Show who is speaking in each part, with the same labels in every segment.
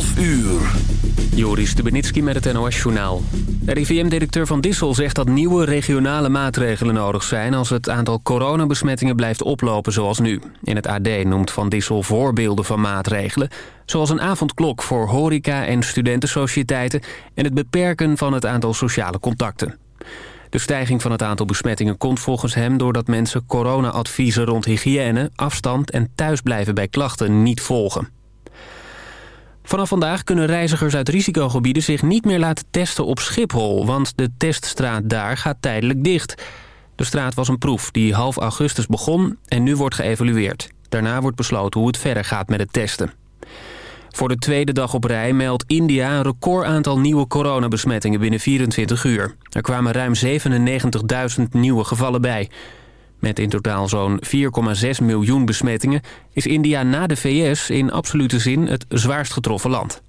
Speaker 1: 12 uur.
Speaker 2: Joris Stubenitski met het NOS-journaal. RIVM-directeur Van Dissel zegt dat nieuwe regionale maatregelen nodig zijn... als het aantal coronabesmettingen blijft oplopen zoals nu. In het AD noemt Van Dissel voorbeelden van maatregelen... zoals een avondklok voor horeca- en studentensociëteiten... en het beperken van het aantal sociale contacten. De stijging van het aantal besmettingen komt volgens hem... doordat mensen corona-adviezen rond hygiëne, afstand en thuisblijven bij klachten niet volgen. Vanaf vandaag kunnen reizigers uit risicogebieden zich niet meer laten testen op Schiphol... want de teststraat daar gaat tijdelijk dicht. De straat was een proef die half augustus begon en nu wordt geëvalueerd. Daarna wordt besloten hoe het verder gaat met het testen. Voor de tweede dag op rij meldt India een record aantal nieuwe coronabesmettingen binnen 24 uur. Er kwamen ruim 97.000 nieuwe gevallen bij. Met in totaal zo'n 4,6 miljoen besmettingen is India na de VS in absolute zin het zwaarst getroffen land.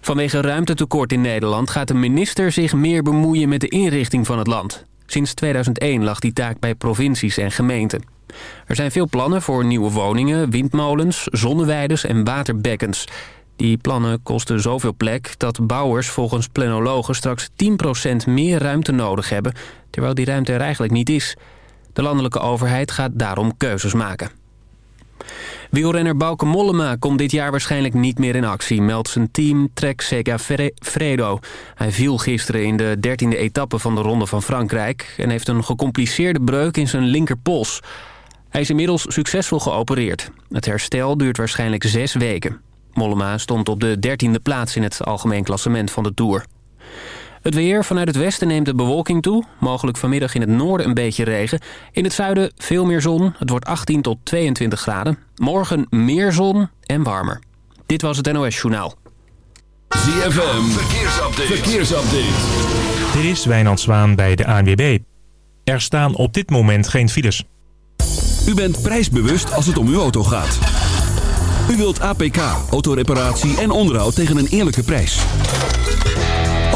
Speaker 2: Vanwege ruimtetekort in Nederland gaat de minister zich meer bemoeien met de inrichting van het land. Sinds 2001 lag die taak bij provincies en gemeenten. Er zijn veel plannen voor nieuwe woningen, windmolens, zonneweiders en waterbekkens. Die plannen kosten zoveel plek dat bouwers volgens planologen straks 10% meer ruimte nodig hebben... terwijl die ruimte er eigenlijk niet is. De landelijke overheid gaat daarom keuzes maken. Wielrenner Bauke Mollema komt dit jaar waarschijnlijk niet meer in actie... meldt zijn team Trek Sega Fredo. Hij viel gisteren in de dertiende etappe van de Ronde van Frankrijk... en heeft een gecompliceerde breuk in zijn linkerpols. Hij is inmiddels succesvol geopereerd. Het herstel duurt waarschijnlijk zes weken. Mollema stond op de dertiende plaats in het algemeen klassement van de Tour. Het weer vanuit het westen neemt de bewolking toe. Mogelijk vanmiddag in het noorden een beetje regen. In het zuiden veel meer zon. Het wordt 18 tot 22 graden. Morgen meer zon en warmer. Dit was het NOS Journaal.
Speaker 1: ZFM, verkeersupdate. verkeersupdate.
Speaker 3: Dit is Wijnand Zwaan bij de ANWB. Er staan op dit moment geen files.
Speaker 1: U bent prijsbewust als het om uw auto gaat. U wilt APK, autoreparatie en onderhoud tegen een eerlijke prijs.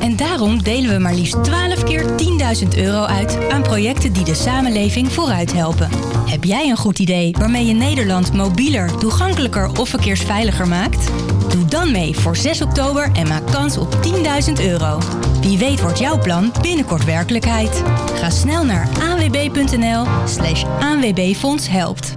Speaker 4: En daarom delen we maar liefst 12 keer 10.000 euro uit aan projecten die de samenleving vooruit helpen. Heb jij een goed idee waarmee je Nederland mobieler, toegankelijker of verkeersveiliger maakt? Doe dan mee voor 6 oktober en maak kans op 10.000 euro. Wie weet wordt jouw plan binnenkort werkelijkheid. Ga snel naar anwb.nl slash helpt.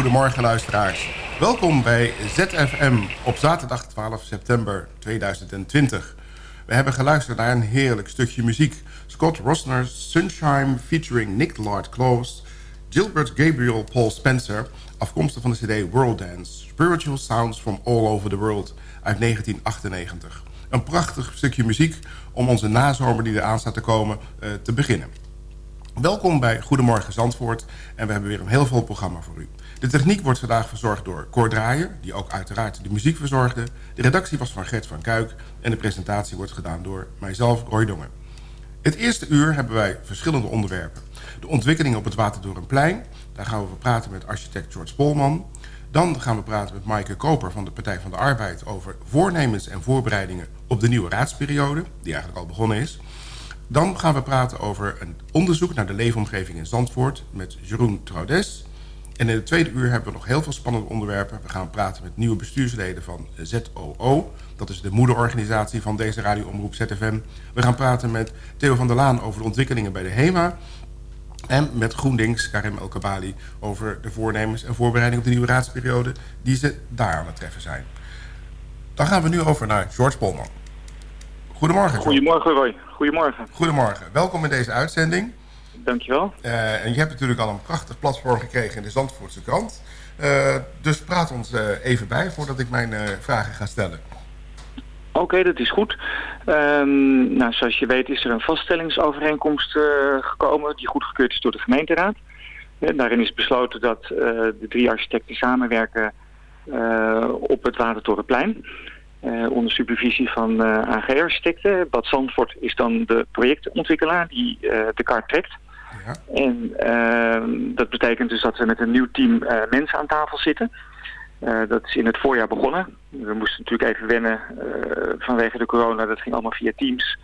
Speaker 5: Goedemorgen luisteraars. Welkom bij ZFM op zaterdag 12 september 2020. We hebben geluisterd naar een heerlijk stukje muziek. Scott Rosner's Sunshine featuring Nick Lord Close... Gilbert Gabriel Paul Spencer, afkomstig van de cd World Dance... Spiritual Sounds from All Over the World uit 1998. Een prachtig stukje muziek om onze nazomer die eraan staat te komen uh, te beginnen. Welkom bij Goedemorgen Zandvoort en we hebben weer een heel vol programma voor u. De techniek wordt vandaag verzorgd door Cor Draaier, die ook uiteraard de muziek verzorgde. De redactie was van Gert van Kuik en de presentatie wordt gedaan door mijzelf, Roy Dongen. Het eerste uur hebben wij verschillende onderwerpen. De ontwikkeling op het Waterdorenplein, daar gaan we praten met architect George Polman. Dan gaan we praten met Maaike Koper van de Partij van de Arbeid... over voornemens en voorbereidingen op de nieuwe raadsperiode... die eigenlijk al begonnen is. Dan gaan we praten over een onderzoek naar de leefomgeving in Zandvoort... met Jeroen Traudes. En in het tweede uur hebben we nog heel veel spannende onderwerpen. We gaan praten met nieuwe bestuursleden van ZOO. Dat is de moederorganisatie van deze radioomroep ZFM. We gaan praten met Theo van der Laan over de ontwikkelingen bij de HEMA... En met GroenLinks, Karim El Kabali, over de voornemens en voorbereiding op de nieuwe raadsperiode die ze daar aan het treffen zijn. Dan gaan we nu over naar George Polman. Goedemorgen. George.
Speaker 6: Goedemorgen Roy. Goedemorgen.
Speaker 5: Goedemorgen. Welkom in deze uitzending.
Speaker 6: Dankjewel.
Speaker 5: Uh, en je hebt natuurlijk al een prachtig platform gekregen in de Zandvoortse krant. Uh, dus praat ons uh, even bij voordat ik mijn vragen ga stellen.
Speaker 6: Oké, okay, dat is goed. Um, nou, zoals je weet is er een vaststellingsovereenkomst uh, gekomen die goedgekeurd is door de gemeenteraad. En daarin is besloten dat uh, de drie architecten samenwerken uh, op het Watertorenplein. onder supervisie van AG-architecten. Bad Zandvoort is dan de projectontwikkelaar die de kaart trekt. Ja. En ehm, dat betekent dus dat we met een nieuw team mensen aan tafel zitten... Uh, dat is in het voorjaar begonnen. We moesten natuurlijk even wennen uh, vanwege de corona. Dat ging allemaal via Teams.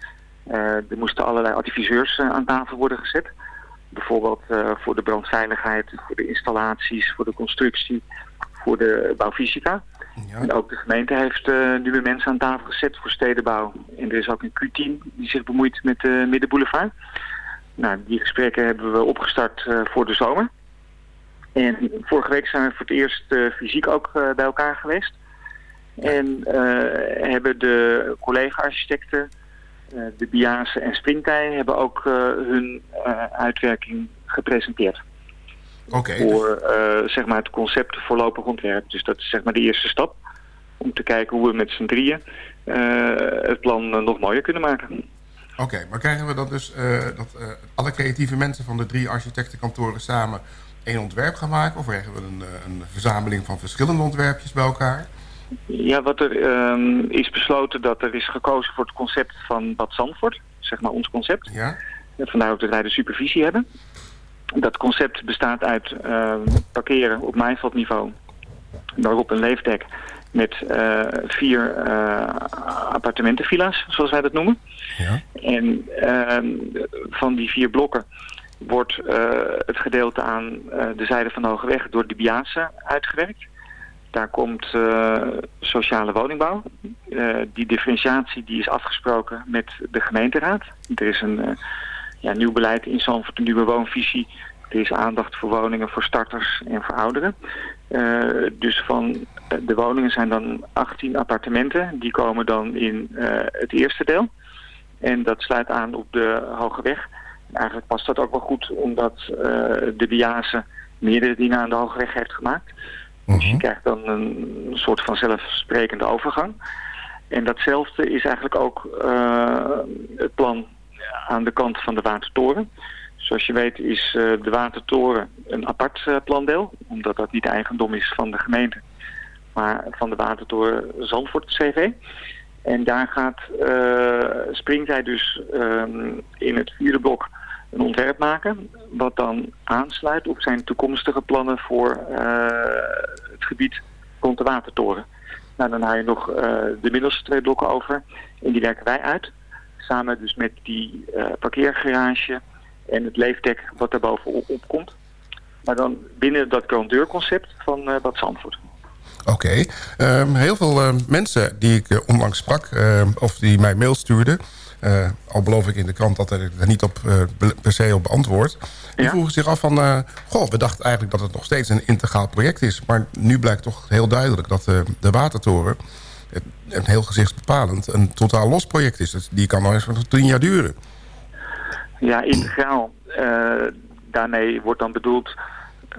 Speaker 6: Er moesten allerlei adviseurs aan tafel worden gezet. Bijvoorbeeld voor de brandveiligheid, voor de installaties, voor de constructie, voor de bouwfysica. Ja. En ook de gemeente heeft nieuwe mensen aan tafel gezet voor stedenbouw. En er is ook een Q-team die zich bemoeit met de Middenboulevard. Nou, die gesprekken hebben we opgestart voor de zomer. En vorige week zijn we voor het eerst uh, fysiek ook uh, bij elkaar geweest. En uh, hebben de collega-architecten, de Biase en Springtij, hebben ook hun uitwerking gepresenteerd.
Speaker 5: Okay,
Speaker 6: voor zeg maar het concept voorlopig ontwerp. Dus dat is zeg maar de eerste stap. Om te kijken hoe we met z'n drieën het plan nog mooier kunnen maken.
Speaker 5: Oké, okay, maar krijgen we dan dus dat alle creatieve mensen van de drie architectenkantoren samen één ontwerp gaan maken? Of krijgen we een, eh, een verzameling van verschillende ontwerpjes bij elkaar?
Speaker 6: Ja, wat er um, is besloten dat er is gekozen voor het concept van Bad Zandvoort. Zeg maar ons concept.
Speaker 5: Ja.
Speaker 6: Vandaar ook dat wij de supervisie hebben. Dat concept bestaat uit uh, parkeren op mijnveldniveau. Daarop een leefdek met uh, vier uh, appartementenvilla's, zoals wij dat noemen.
Speaker 5: Ja.
Speaker 6: En uh, van die vier blokken wordt uh, het gedeelte aan de zijde van de Hoge Weg door de Biase uitgewerkt. Daar komt sociale woningbouw. die differentiatie die is afgesproken met de gemeenteraad. Er is een ja, nieuw beleid in Zandvoort, een nieuwe woonvisie. Er is aandacht voor woningen voor starters en voor ouderen. dus van de woningen zijn dan 18 appartementen. Die komen dan in het eerste deel. En dat sluit aan op de Hoge Weg eigenlijk past dat ook wel goed omdat uh, de Biase meerdere dingen aan de Hoge Weg heeft gemaakt. Dus je mhm. krijgt dan een soort van zelfsprekende overgang. En datzelfde is eigenlijk ook uh, het plan aan de kant van de Watertoren. Zoals je weet is uh, de Watertoren een apart uh, plandeel, omdat dat niet eigendom is van de gemeente, maar van de Watertoren Zandvoort CV. En daar gaat, uh, springt hij dus um, in het vierde blok een ontwerp maken... wat dan aansluit op zijn toekomstige plannen voor uh, het gebied rond de Watertoren. Nou, dan haal je nog uh, de middelste twee blokken over en die werken wij uit. Samen dus met die parkeergarage en het leefdek wat daarbovenop komt. Maar dan binnen dat grandeur-concept van Bad Zandvoort.
Speaker 5: Oké. Okay. Um, heel veel uh, mensen die ik uh, onlangs sprak, uh, of die mij mail stuurden... Eh, al beloof ik in de krant dat er er niet op, eh, per se op beantwoord. Die
Speaker 6: Ja.
Speaker 5: vroegen zich af van... eh, goh, we dachten eigenlijk dat het nog steeds een integraal project is. Maar nu blijkt toch heel duidelijk dat eh, de Watertoren... een heel gezichtsbepalend een totaal los project is. Dus die kan nog eens van tien jaar duren.
Speaker 6: Ja, integraal. Eh, daarmee wordt dan bedoeld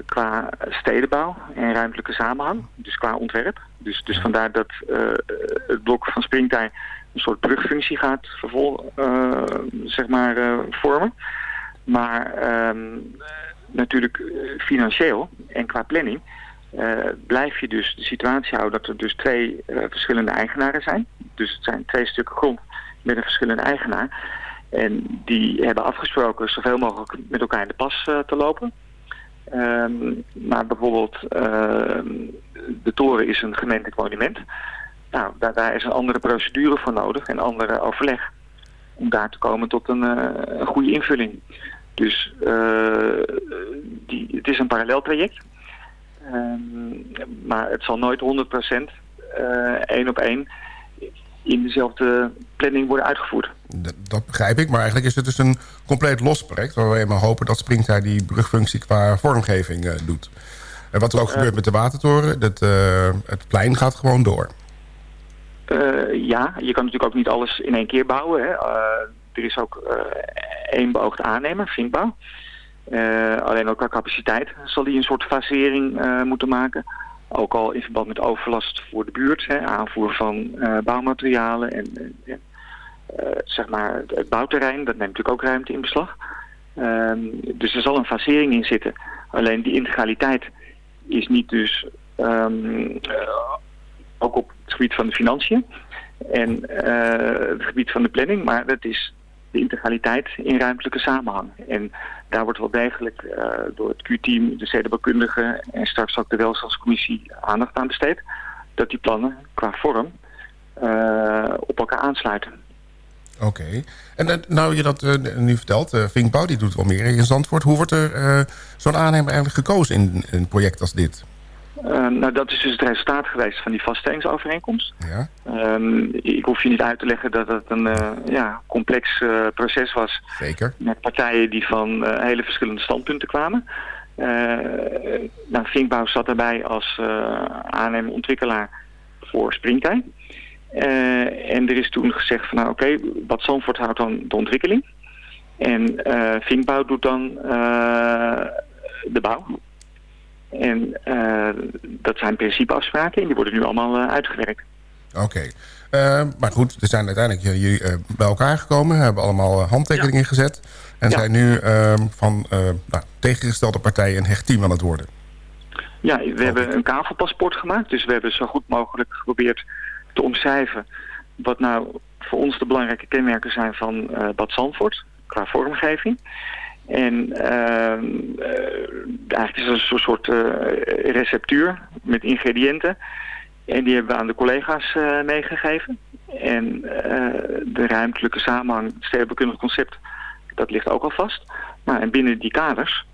Speaker 6: qua stedenbouw en ruimtelijke samenhang. Dus qua ontwerp. Dus, dus vandaar dat eh, het blok van Springtij een soort brugfunctie gaat vervol, eh, zeg maar, eh, vormen. Maar ehm, natuurlijk financieel en qua planning blijf je dus de situatie houden dat er dus twee verschillende eigenaren zijn. Dus het zijn twee stukken grond met een verschillende eigenaar. En die hebben afgesproken zoveel mogelijk met elkaar in de pas te lopen. Ehm, maar bijvoorbeeld ehm, de toren is een gemeentelijk monument. Nou, daar, daar is een andere procedure voor nodig en andere overleg. Om daar te komen tot een, eh, goede invulling. Dus eh, die, het is een parallel traject. Ehm, maar het zal nooit 100% eh één op één in dezelfde planning worden uitgevoerd.
Speaker 5: D- dat begrijp ik, maar eigenlijk is het dus een compleet los project... waar we maar hopen dat Springtij die brugfunctie qua vormgeving eh, doet. En wat er ook gebeurt met de Watertoren, dat, eh, het plein gaat gewoon door.
Speaker 6: Eh, ja, je kan natuurlijk ook niet alles in één keer bouwen. Hè. Eh, er is ook eh, één beoogd aannemer, Vinkbouw. Eh, alleen ook qua capaciteit zal die een soort fasering eh, moeten maken. Ook al in verband met overlast voor de buurt, hè, aanvoer van eh, bouwmaterialen en eh, zeg maar het, bouwterrein, dat neemt natuurlijk ook ruimte in beslag. Ehm, dus er zal een fasering in zitten. Alleen die integraliteit is niet dus ehm, eh, ook op het gebied van de financiën en het gebied van de planning, maar dat is de integraliteit in ruimtelijke samenhang. En daar wordt wel degelijk eh, door het Q-team, de stedenbouwkundigen en straks ook de welstandscommissie aandacht aan besteed, dat die plannen qua vorm eh, op elkaar aansluiten.
Speaker 5: Oké. En eh, nou je dat nu vertelt, eh Vinkbouw die doet wel meer in Zandvoort. Hoe wordt er zo'n aannemer eigenlijk gekozen in een project als dit?
Speaker 6: Eh, nou, dat is dus het resultaat geweest van die vaststellingsovereenkomst.
Speaker 5: Ja,
Speaker 6: Ehm, ik hoef je niet uit te leggen dat het een eh, ja, complex eh, proces was
Speaker 5: zeker.
Speaker 6: met partijen die van eh, hele verschillende standpunten kwamen. Nou, Vinkbouw zat daarbij als uh, aannemer-ontwikkelaar voor Springtij. En er is toen gezegd van nou oké, Bad Zandvoort houdt dan de ontwikkeling. En Vinkbouw doet dan de bouw. En eh, dat zijn principeafspraken en die worden nu allemaal eh, uitgewerkt.
Speaker 5: Oké. Eh, maar goed, er zijn uiteindelijk jullie eh, bij elkaar gekomen. Hebben allemaal handtekeningen gezet. En
Speaker 6: Ja.
Speaker 5: zijn nu eh, van eh, nou, tegengestelde partijen een hecht team aan het worden.
Speaker 6: Ja, we hebben een kavelpaspoort gemaakt. Dus we hebben zo goed mogelijk geprobeerd te omschrijven wat nou voor ons de belangrijke kenmerken zijn van eh, Bad Zandvoort qua vormgeving. En ehm, eh, eigenlijk is het een soort, eh, receptuur met ingrediënten. En die hebben we aan de collega's eh, meegegeven. En de ruimtelijke samenhang, het concept, dat ligt ook al vast. Nou, en binnen die kaders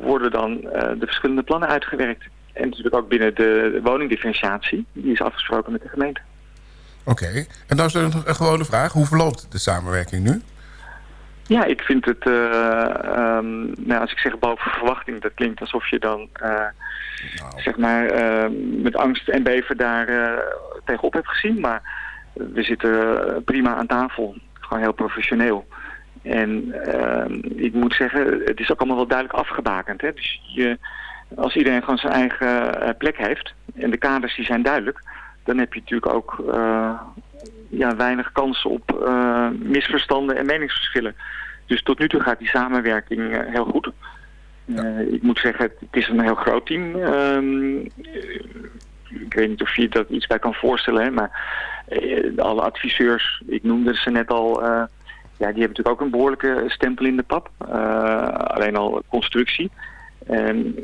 Speaker 6: worden dan de verschillende plannen uitgewerkt. En natuurlijk ook binnen de woningdifferentiatie. Die is afgesproken met de gemeente.
Speaker 5: Oké. En dan is er een gewone vraag. Hoe verloopt de samenwerking nu?
Speaker 6: Ja, ik vind het, eh, ehm, nou, als ik zeg boven verwachting, dat klinkt alsof je dan, eh, zeg maar, eh, met angst en beven daar eh, tegenop hebt gezien. Maar we zitten prima aan tafel, gewoon heel professioneel. En ehm, ik moet zeggen, het is ook allemaal wel duidelijk afgebakend. Hè? Dus je, als iedereen gewoon zijn eigen plek heeft en de kaders die zijn duidelijk, dan heb je natuurlijk ook ja, weinig kans op eh, misverstanden en meningsverschillen. Dus tot nu toe gaat die samenwerking eh, heel goed. Eh, ik moet zeggen, het is een heel groot team. Ehm, eh, ik weet niet of je dat iets bij kan voorstellen, hè, maar alle adviseurs, ik noemde ze net al, ja, die hebben natuurlijk ook een behoorlijke stempel in de pap. Alleen al constructie. En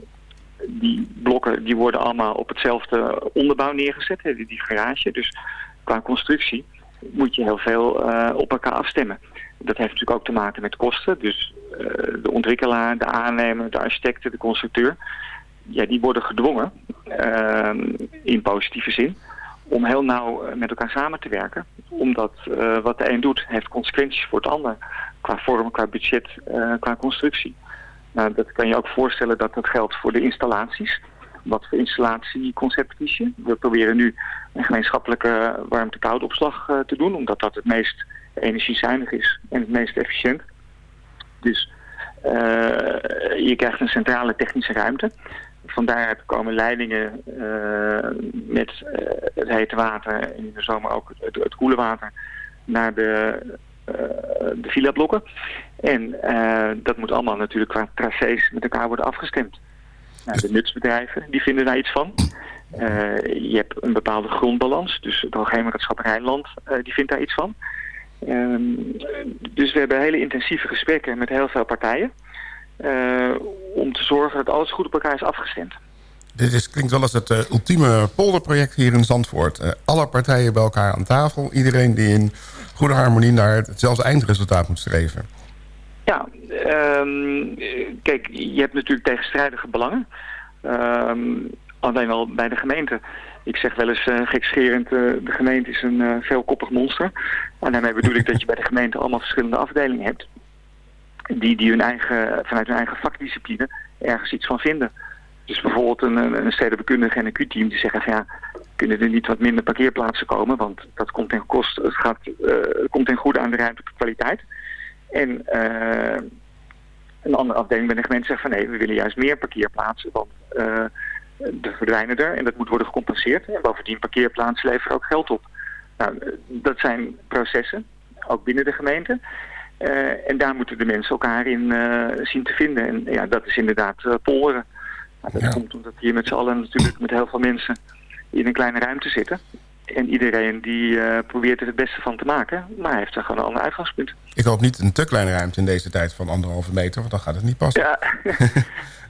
Speaker 6: die blokken die worden allemaal op hetzelfde onderbouw neergezet, die garage. Dus qua constructie moet je heel veel eh, op elkaar afstemmen. Dat heeft natuurlijk ook te maken met kosten. Dus eh, de ontwikkelaar, de aannemer, de architecten, de constructeur... Ja, die worden gedwongen, eh, in positieve zin, om heel nauw met elkaar samen te werken. Omdat wat de een doet, heeft consequenties voor het ander. Qua vorm, qua budget, qua constructie. Nou, dat kan je ook voorstellen dat dat geldt voor de installaties. Wat voor installatieconcept kies je? We proberen nu een gemeenschappelijke warmte-koudopslag uh, te doen. Omdat dat het meest energiezuinig is en het meest efficiënt. Dus uh, je krijgt een centrale technische ruimte. Van daaruit komen leidingen uh, met het hete water en in de zomer ook het, het koele water naar de, de villa-blokken. En dat moet allemaal natuurlijk qua tracés met elkaar worden afgestemd. Nou, de nutsbedrijven die vinden daar iets van. je hebt een bepaalde grondbalans, dus het Hoogheemraadschap Rijnland die vindt daar iets van. Um, dus we hebben hele intensieve gesprekken met heel veel partijen. Uh, om te zorgen dat alles goed op elkaar is afgestemd.
Speaker 5: Dit is, klinkt wel als het ultieme polderproject hier in Zandvoort. Alle partijen bij elkaar aan tafel. Iedereen die in goede harmonie naar hetzelfde eindresultaat moet streven.
Speaker 6: Ja, um, kijk, je hebt natuurlijk tegenstrijdige belangen. Um, alleen al bij de gemeente. Ik zeg wel eens uh, gekscherend, uh, de gemeente is een uh, veelkoppig monster. En daarmee bedoel ik dat je bij de gemeente allemaal verschillende afdelingen hebt. Die, die hun eigen, vanuit hun eigen vakdiscipline ergens iets van vinden. Dus bijvoorbeeld een, een stedenbekundige en een Q-team die zeggen van ja, kunnen er niet wat minder parkeerplaatsen komen, want dat komt ten koste, het gaat, komt ten goede aan de ruimtelijke kwaliteit. En een andere afdeling bij de gemeente zegt van nee, we willen juist meer parkeerplaatsen, want de verdwijnen er en dat moet worden gecompenseerd. En bovendien parkeerplaatsen leveren ook geld op. Nou, dat zijn processen, ook binnen de gemeente. Uh, en daar moeten de mensen elkaar in uh, zien te vinden. En ja, dat is inderdaad uh, polderen. Nou, dat ja. komt omdat hier met z'n allen natuurlijk met heel veel mensen in een kleine ruimte zitten. En iedereen die probeert er het beste van te maken, maar heeft er gewoon een ander uitgangspunt.
Speaker 5: Ik hoop niet een te kleine ruimte in deze tijd van anderhalve meter, want dan gaat het niet passen.
Speaker 6: Ja.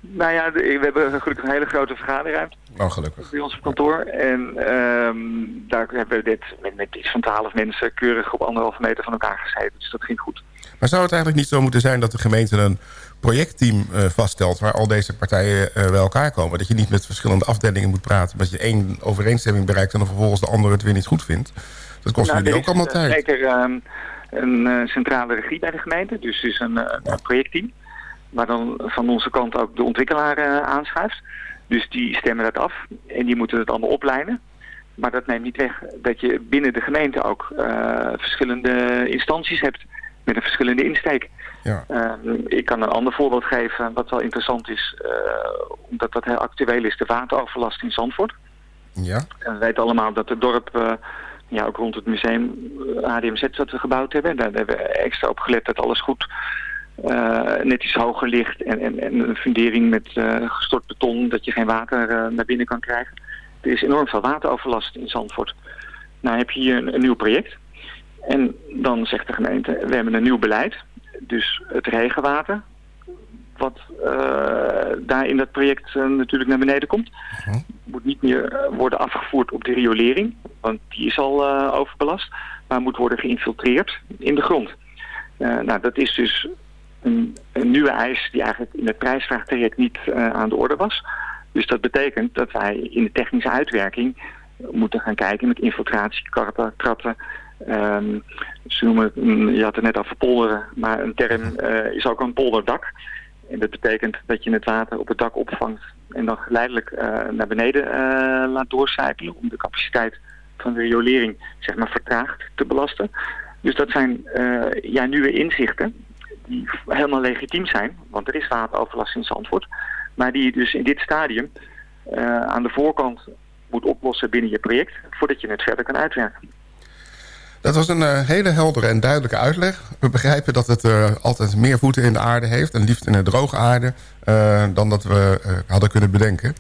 Speaker 6: Nou ja, we hebben gelukkig een hele grote vergaderruimte.
Speaker 5: Oh, gelukkig.
Speaker 6: Bij ons op kantoor. En um, daar hebben we dit met, met iets van twaalf mensen keurig op anderhalve meter van elkaar gezeten. Dus dat ging goed.
Speaker 5: Maar zou het eigenlijk niet zo moeten zijn dat de gemeente een projectteam uh, vaststelt... waar al deze partijen uh, bij elkaar komen? Dat je niet met verschillende afdelingen moet praten... dat je één overeenstemming bereikt... en dan vervolgens de andere het weer niet goed vindt. Dat kost nou, jullie ook allemaal tijd.
Speaker 6: Er is zeker um, een uh, centrale regie bij de gemeente. Dus is een, een projectteam waar dan van onze kant ook de ontwikkelaar uh, aanschuift. Dus die stemmen dat af en die moeten het allemaal opleiden. Maar dat neemt niet weg dat je binnen de gemeente ook uh, verschillende instanties hebt met een verschillende insteek.
Speaker 5: Ja.
Speaker 6: Uh, ik kan een ander voorbeeld geven wat wel interessant is, omdat dat heel actueel is, de wateroverlast in Zandvoort.
Speaker 5: Ja.
Speaker 6: En we weten allemaal dat het dorp, ja, ook rond het museum HDMZ dat we gebouwd hebben, daar hebben we extra op gelet dat alles goed net iets hoger ligt en, en, en een fundering met gestort beton, dat je geen water naar binnen kan krijgen. Er is enorm veel wateroverlast in Zandvoort. Nou heb je hier een, een nieuw project en dan zegt de gemeente, we hebben een nieuw beleid. Dus het regenwater, wat daar in dat project natuurlijk naar beneden komt,
Speaker 5: -huh.
Speaker 6: moet niet meer worden afgevoerd op de riolering, want die is al overbelast, maar moet worden geïnfiltreerd in de grond. nou, dat is dus een, een, nieuwe eis die eigenlijk in het prijsvraagtraject niet aan de orde was. Dus dat betekent dat wij in de technische uitwerking moeten gaan kijken met infiltratiekratten, kratten. Um, ze noemen je had het net al verpolderen, maar een term uh, is ook een polderdak. En dat betekent dat je het water op het dak opvangt en dan geleidelijk uh, naar beneden laat doorcijpelen om de capaciteit van de riolering zeg maar vertraagd te belasten. Dus dat zijn ja, nieuwe inzichten die helemaal legitiem zijn, want er is wateroverlast in Zandvoort, maar die je dus in dit stadium aan de voorkant moet oplossen binnen je project, voordat je het verder kan uitwerken.
Speaker 5: Dat was een uh, hele heldere en duidelijke uitleg. We begrijpen dat het uh, altijd meer voeten in de aarde heeft... en liefst in de droge aarde... dan dat we hadden kunnen bedenken.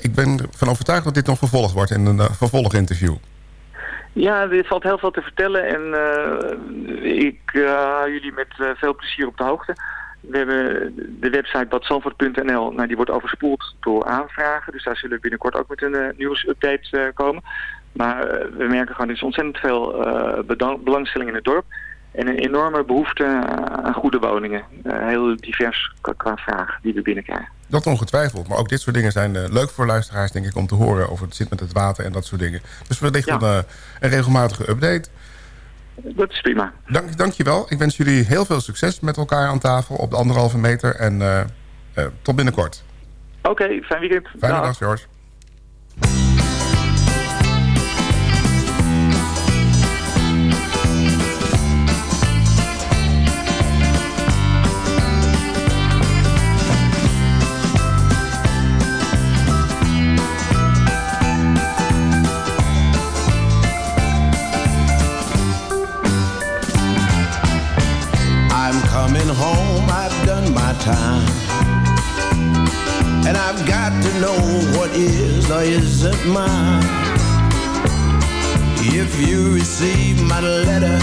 Speaker 5: ik ben van overtuigd dat dit nog vervolgd wordt in een vervolginterview.
Speaker 6: Ja, er valt heel veel te vertellen en ik hou jullie met veel plezier op de hoogte. We hebben de website badsanford.nl, nou, die wordt overspoeld door aanvragen. Dus daar zullen we binnenkort ook met een nieuwsupdate komen. Maar we merken gewoon, er is ontzettend veel belangstelling in het dorp. En een enorme behoefte aan goede woningen. Eh, heel divers qua, vraag die we binnenkrijgen.
Speaker 5: Dat ongetwijfeld. Maar ook dit soort dingen zijn eh, leuk voor luisteraars, denk ik, om te horen over het zit met het water en dat soort dingen. Dus wellicht
Speaker 6: Ja.
Speaker 5: een, eh, een regelmatige update.
Speaker 6: Dat is prima.
Speaker 5: Dank, dank je wel. Ik wens jullie heel veel succes met elkaar aan tafel op de anderhalve meter. En eh, eh, tot binnenkort.
Speaker 6: Oké, fijn weekend.
Speaker 5: Fijne
Speaker 6: Dag.
Speaker 5: dag, George.
Speaker 7: Time. And I've got to know what is or isn't mine. If you receive my letter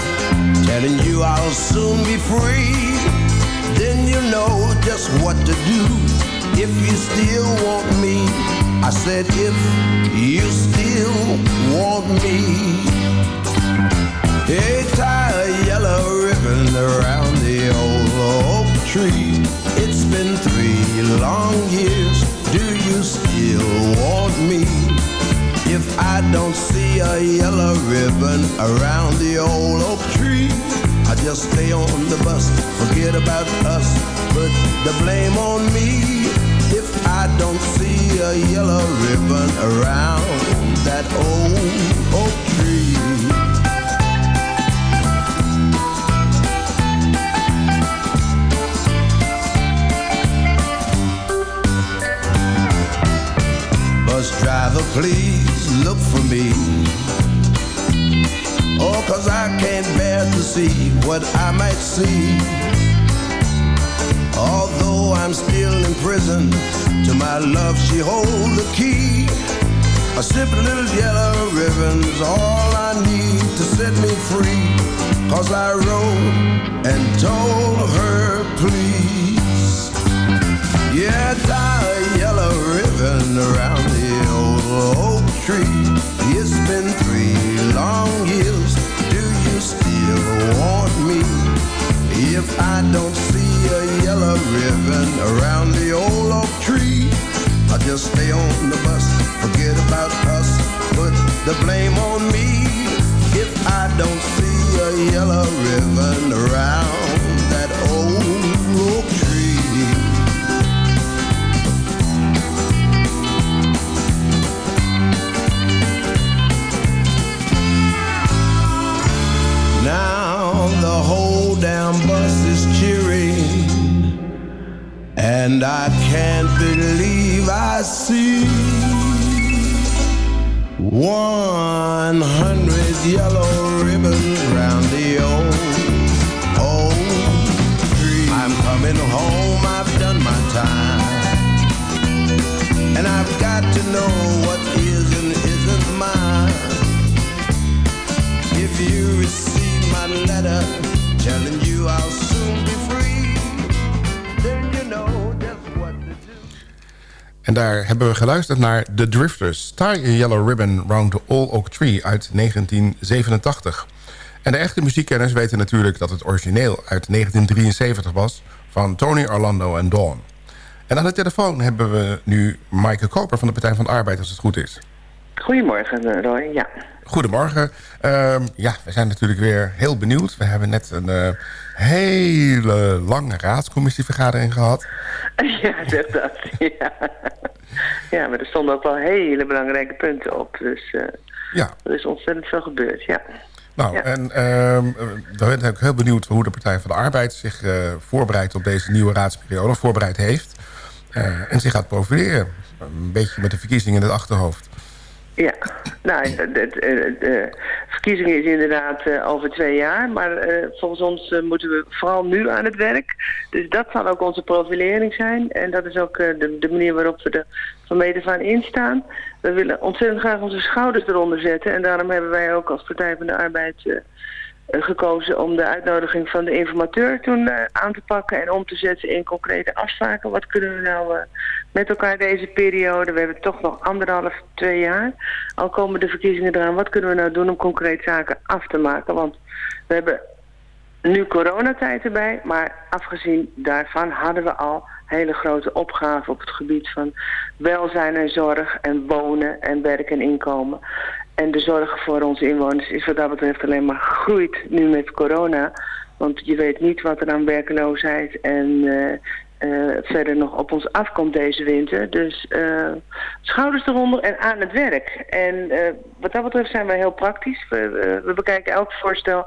Speaker 7: telling you I'll soon be free, then you know just what to do if you still want me. I said, if you still want me. Hey, tie a yellow ribbon around the old oak tree. It's been three long years. Do you still want me? If I don't see a yellow ribbon around the old oak tree, I just stay on the bus, forget about us, put the blame on me. If I don't see a yellow ribbon around that old oak tree. Bus driver, please look for me. Oh, cause I can't bear to see what I might see. Although I'm still in prison, to my love she hold the key. A simple little yellow ribbon's all I need to set me free. Cause I wrote and told her please. Yeah, tie a yellow ribbon around the old oak tree. It's been three long years. Do you still want me? If I don't see a yellow ribbon around the old oak tree, I just stay on the bus, forget about us, put the blame on me. If I don't see a yellow ribbon around that old oak tree.
Speaker 5: Hebben we geluisterd naar The Drifters. Tie a Yellow Ribbon Round the All Oak Tree uit 1987. En de echte muziekkenners weten natuurlijk dat het origineel uit 1973 was... van Tony Orlando en Dawn. En aan de telefoon hebben we nu Maaike Koper van de Partij van de Arbeid, als het goed is.
Speaker 8: Goedemorgen, eh, Roy. Ja.
Speaker 5: Goedemorgen. Ehm, ja, we zijn natuurlijk weer heel benieuwd. We hebben net een eh, hele lange raadscommissievergadering gehad.
Speaker 8: ja, zeg dat. Ja. Ja, maar er stonden ook wel hele belangrijke punten op. Dus eh,
Speaker 5: Ja,
Speaker 8: er is ontzettend veel gebeurd, ja.
Speaker 5: nou,
Speaker 8: Ja.
Speaker 5: en ehm dan ben ik heel benieuwd hoe de Partij van de Arbeid zich eh, voorbereidt op deze nieuwe raadsperiode, voorbereid heeft. en zich gaat profileren. Een beetje met de verkiezingen in het achterhoofd.
Speaker 8: Ja, nou, de, de, de- de verkiezingen is inderdaad eh, over twee jaar. Maar eh, volgens ons eh, moeten we vooral nu aan het werk. Dus dat zal ook onze profilering zijn. En dat is ook eh, de, manier waarop we er van af aan instaan. We willen ontzettend graag onze schouders eronder zetten. En daarom hebben wij ook als Partij van de Arbeid... eh, eh, gekozen om de uitnodiging van de informateur toen eh, aan te pakken en om te zetten in concrete afspraken. Wat kunnen we nou eh, met elkaar deze periode, we hebben toch nog anderhalf, twee jaar, al komen de verkiezingen eraan, wat kunnen we nou doen om concreet zaken af te maken? Want we hebben nu coronatijd erbij, maar afgezien daarvan hadden we al hele grote opgaven op het gebied van welzijn en zorg en wonen en werk en inkomen. En de zorg voor onze inwoners is wat dat betreft alleen maar gegroeid nu met corona. Want je weet niet wat er aan werkloosheid en eh, eh, verder nog op ons afkomt deze winter. Dus eh, schouders eronder en aan het werk. En eh, wat dat betreft zijn wij heel praktisch. We, we bekijken elk voorstel,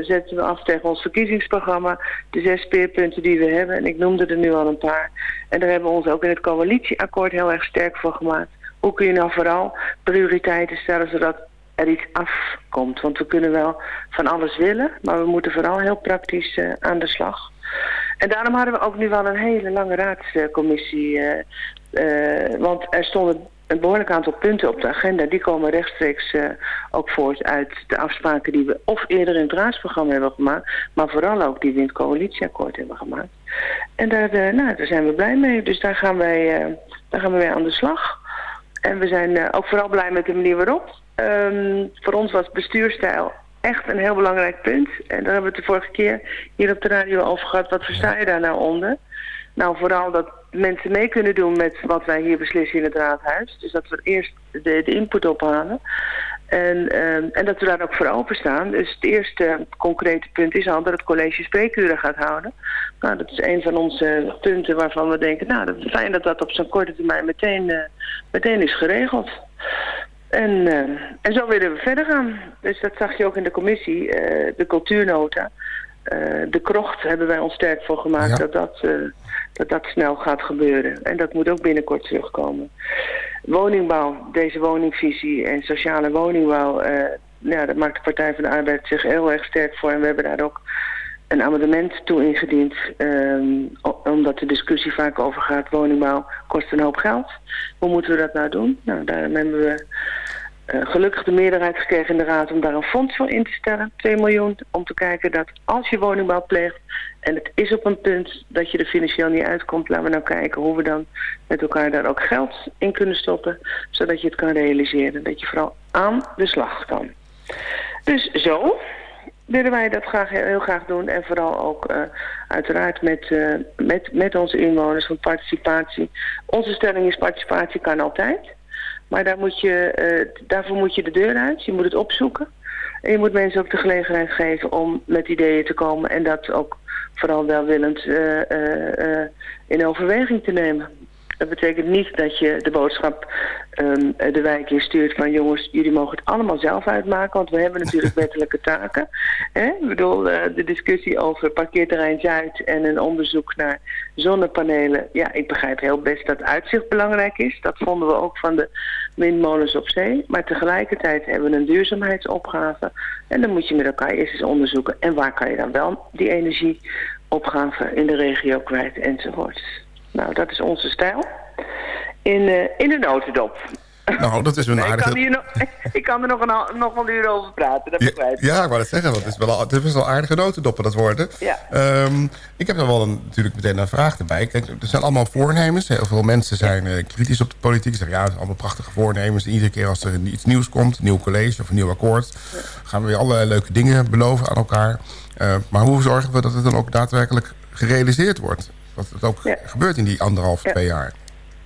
Speaker 8: zetten we af tegen ons verkiezingsprogramma. De zes speerpunten die we hebben. En ik noemde er nu al een paar. En daar hebben we ons ook in het coalitieakkoord heel erg sterk voor gemaakt. Hoe kun je nou vooral prioriteiten stellen zodat er iets afkomt. Want we kunnen wel van alles willen, maar we moeten vooral heel praktisch aan de slag. En daarom hadden we ook nu wel een hele lange raadscommissie. eh, eh, want er stonden een behoorlijk aantal punten op de agenda. Die komen rechtstreeks eh, ook voort uit de afspraken die we of eerder in het raadsprogramma hebben gemaakt. Maar vooral ook die we in het coalitieakkoord hebben gemaakt. En daar, nou, daar zijn we blij mee. Dus daar gaan wij, daar gaan we mee aan de slag. En we zijn ook vooral blij met de manier waarop. Ehm, voor ons was bestuurstijl echt een heel belangrijk punt. En daar hebben we het de vorige keer hier op de radio over gehad. Wat versta je daar nou onder? Nou, vooral dat mensen mee kunnen doen met wat wij hier beslissen in het raadhuis. Dus dat we eerst de, de input ophalen. En, ehm, en dat we daar ook voor openstaan. Dus het eerste concrete punt is al dat het college spreekuren gaat houden. Nou, dat is een van onze punten waarvan we denken... nou, dat is fijn dat dat op zo'n korte termijn meteen, eh, meteen is geregeld. En, eh, en zo willen we verder gaan. Dus dat zag je ook in de commissie, eh, de cultuurnota. Eh, de krocht hebben wij ons sterk voor gemaakt dat, dat, dat dat snel gaat gebeuren. En dat moet ook binnenkort terugkomen. Woningbouw, deze woningvisie en sociale woningbouw... ja, daar maakt de Partij van de Arbeid zich heel erg sterk voor. En we hebben daar ook een amendement toe ingediend. o- omdat de discussie vaak over gaat, woningbouw kost een hoop geld. Hoe moeten we dat nou doen? Nou, daarom hebben we eh, gelukkig de meerderheid gekregen in de Raad om daar een fonds voor in te stellen. 2 miljoen, om te kijken dat als je woningbouw pleegt... en het is op een punt dat je er financieel niet uitkomt... laten we nou kijken hoe we dan met elkaar daar ook geld in kunnen stoppen... zodat je het kan realiseren, dat je vooral aan de slag kan. Dus zo willen wij dat graag, heel graag doen. En vooral ook eh, uiteraard met, eh, met, met onze inwoners van participatie. Onze stelling is participatie kan altijd. Maar daar moet je, eh, daarvoor moet je de deur uit. Je moet het opzoeken. En je moet mensen ook de gelegenheid geven om met ideeën te komen. En dat ook vooral welwillend in overweging te nemen. Dat betekent niet dat je de boodschap ehm, de wijk in stuurt van jongens, jullie mogen het allemaal zelf uitmaken, want we hebben natuurlijk wettelijke taken. Hè? Ik bedoel, eh, de discussie over parkeerterrein Zuid en een onderzoek naar zonnepanelen. Ja, ik begrijp heel best dat uitzicht belangrijk is. Dat vonden we ook van de windmolens op zee. Maar tegelijkertijd hebben we een duurzaamheidsopgave. En dan moet je met elkaar eerst eens onderzoeken. En waar kan je dan wel die energieopgave in de regio kwijt enzovoort. Nou, dat is onze stijl. In, eh, in de notendop.
Speaker 5: Nou, dat is een
Speaker 8: ik,
Speaker 5: aardige...
Speaker 8: kan hier nog, ik kan er nog een, nog een uur over praten, dat
Speaker 5: Ja,
Speaker 8: ik.
Speaker 5: ja, ik wou het zeggen, want het is wel, het is wel aardige notendoppen, dat worden.
Speaker 8: Ja.
Speaker 5: Ehm, ik heb er wel een, natuurlijk meteen een vraag erbij. Kijk, er zijn allemaal voornemens. Heel veel mensen zijn eh, kritisch op de politiek. Ze zeggen, ja, het zijn allemaal prachtige voornemens. Iedere keer als er iets nieuws komt, een nieuw college of een nieuw akkoord... gaan we weer allerlei leuke dingen beloven aan elkaar. Eh, maar hoe zorgen we dat het dan ook daadwerkelijk gerealiseerd wordt? Dat het ook
Speaker 8: Ja.
Speaker 5: gebeurt in die anderhalf,
Speaker 8: Ja.
Speaker 5: twee jaar.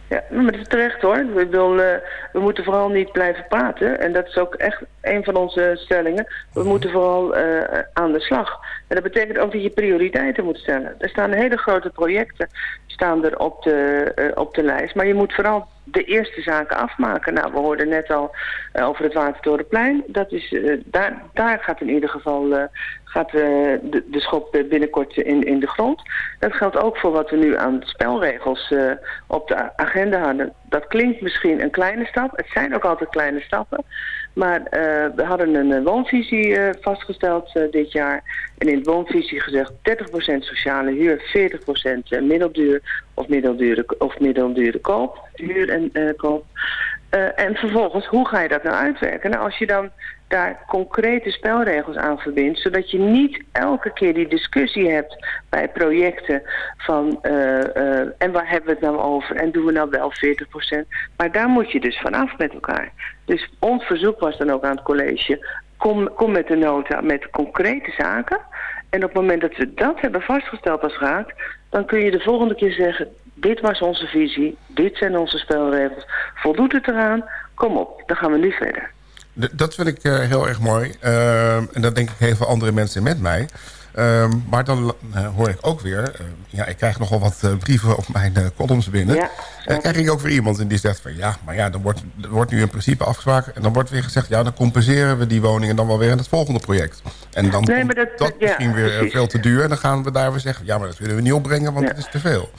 Speaker 8: Ja, maar dat is terecht hoor. Ik bedoel, eh, we moeten vooral niet blijven praten. En dat is ook echt een van onze stellingen. We moeten vooral eh, aan de slag. En dat betekent ook dat je prioriteiten moet stellen. Er staan hele grote projecten staan er op de, eh, op de lijst. Maar je moet vooral de eerste zaken afmaken. Nou, we hoorden net al over het Watertorenplein. Dat is, daar, daar gaat in ieder geval gaat, eh, de, de schop eh, binnenkort in, in de grond. Dat geldt ook voor wat we nu aan spelregels eh, op de agenda hadden. Dat klinkt misschien een kleine stap. Het zijn ook altijd kleine stappen. Maar we hadden een woonvisie vastgesteld dit jaar. En in de woonvisie gezegd 30% sociale huur, 40% eh, middelduur of middeldure, of middeldure koop. Huur en koop. En vervolgens, hoe ga je dat nou uitwerken? Nou, als je dan daar concrete spelregels aan verbindt, zodat je niet elke keer die discussie hebt bij projecten van eh, eh, en waar hebben we het nou over en doen we nou wel 40%. Maar daar moet je dus vanaf met elkaar. Dus ons verzoek was dan ook aan het college, kom, kom met een nota met concrete zaken En op het moment dat we dat hebben vastgesteld als raad... dan kun je de volgende keer zeggen... dit was onze visie, dit zijn onze spelregels. Voldoet het eraan? Kom op, dan gaan we nu verder.
Speaker 5: Dat vind ik eh, heel erg mooi. Ehm, en dat denk ik heel veel andere mensen met mij. Ehm, maar dan eh, hoor ik ook weer... eh, ja, ik krijg nogal wat brieven op mijn columns binnen.
Speaker 8: Ja.
Speaker 5: En dan krijg ik ook weer iemand en die zegt van... ja, maar ja, er wordt, er wordt nu in principe afgesproken... en dan wordt weer gezegd... ja, dan compenseren we die woningen dan wel weer in het volgende project. En dan
Speaker 8: Nee, dat-
Speaker 5: dat
Speaker 8: ja,
Speaker 5: misschien weer
Speaker 8: precies.
Speaker 5: veel te duur... en dan gaan we daar weer zeggen... ja, maar dat willen we niet opbrengen, want
Speaker 8: Ja.
Speaker 5: het is te veel.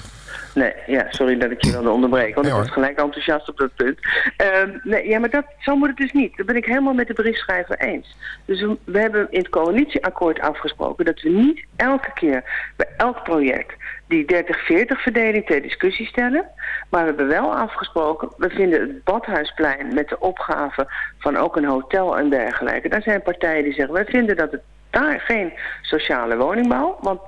Speaker 8: Nee, ja, sorry dat ik je wilde onderbreken, want
Speaker 5: Nee,
Speaker 8: ik was gelijk enthousiast op dat punt. Ehm, nee, ja, maar dat, zo moet het dus niet. Dat ben ik helemaal met de briefschrijver eens. Dus we, we hebben in het coalitieakkoord afgesproken dat we niet elke keer bij elk project die 30-40 verdeling ter discussie stellen. Maar we hebben wel afgesproken, we vinden het Badhuisplein met de opgave van ook een hotel en dergelijke. Daar zijn partijen die zeggen, wij vinden dat het daar geen sociale woningbouw, want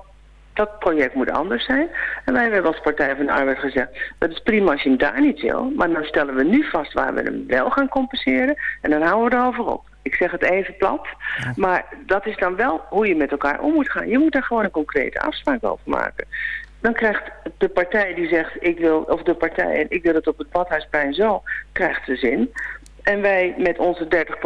Speaker 8: dat project moet anders zijn. En wij hebben als Partij van de Arbeid gezegd... dat is prima als je hem daar niet wil. Maar dan stellen we nu vast waar we hem wel gaan compenseren. En dan houden we erover op. Ik zeg het even plat. Maar dat is dan wel hoe je met elkaar om moet gaan. Je moet daar gewoon een concrete afspraak over maken. Dan krijgt de partij die zegt... ik wil, of de partij, ik wil het op het Badhuisplein zo... krijgt de zin. En wij met onze 30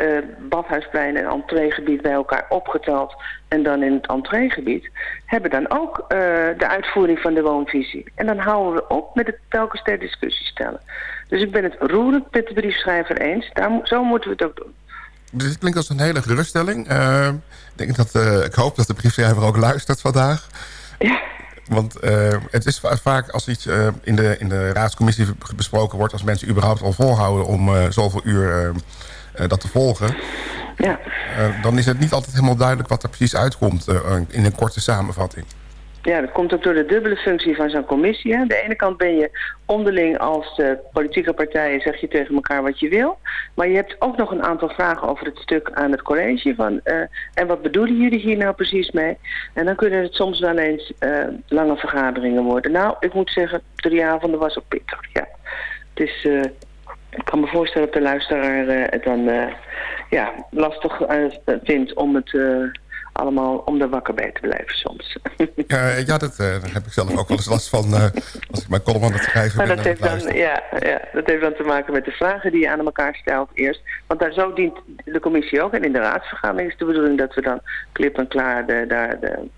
Speaker 8: eh, badhuisplein en entreegebied bij elkaar opgeteld en dan in het entreegebied, hebben dan ook eh, de uitvoering van de woonvisie. En dan houden we op met het telkens ter discussie stellen. Dus ik ben het roerend met de briefschrijver eens. Daar, zo moeten we het ook doen.
Speaker 5: Dit klinkt als een hele geruststelling. Eh, ik, denk dat, ik hoop dat de briefschrijver ook luistert vandaag.
Speaker 8: Ja.
Speaker 5: Want het is va- vaak als iets in, de, in de raadscommissie besproken wordt... als mensen überhaupt al volhouden om zoveel uur dat te volgen...
Speaker 8: Ja.
Speaker 5: eh, dan is het niet altijd helemaal duidelijk wat er precies uitkomt... eh, in een korte samenvatting.
Speaker 8: Ja, dat komt ook door de dubbele functie van zo'n commissie. Aan de ene kant ben je onderling als eh, politieke partijen, zeg je tegen elkaar wat je wil. Maar je hebt ook nog een aantal vragen over het stuk aan het college. Van, eh, en wat bedoelen jullie hier nou precies mee? En dan kunnen het soms wel eens eh, lange vergaderingen worden. Nou, ik moet zeggen, drie avonden was ook pittig, ja. Het is... eh, ik kan me voorstellen dat de luisteraar eh, het dan eh, ja, lastig eh, vindt om het allemaal om er wakker bij te blijven soms.
Speaker 5: Ja, ja dat, daar heb ik zelf ook wel eens last van... als ik mijn column aan het schrijven
Speaker 8: Maar
Speaker 5: ben.
Speaker 8: dat heeft, dan, ja, ja, dat heeft dan te maken met de vragen die je aan elkaar stelt eerst. Want daar zo dient de commissie ook. En in de raadsvergadering is de bedoeling dat we dan klip en klaar de, daar de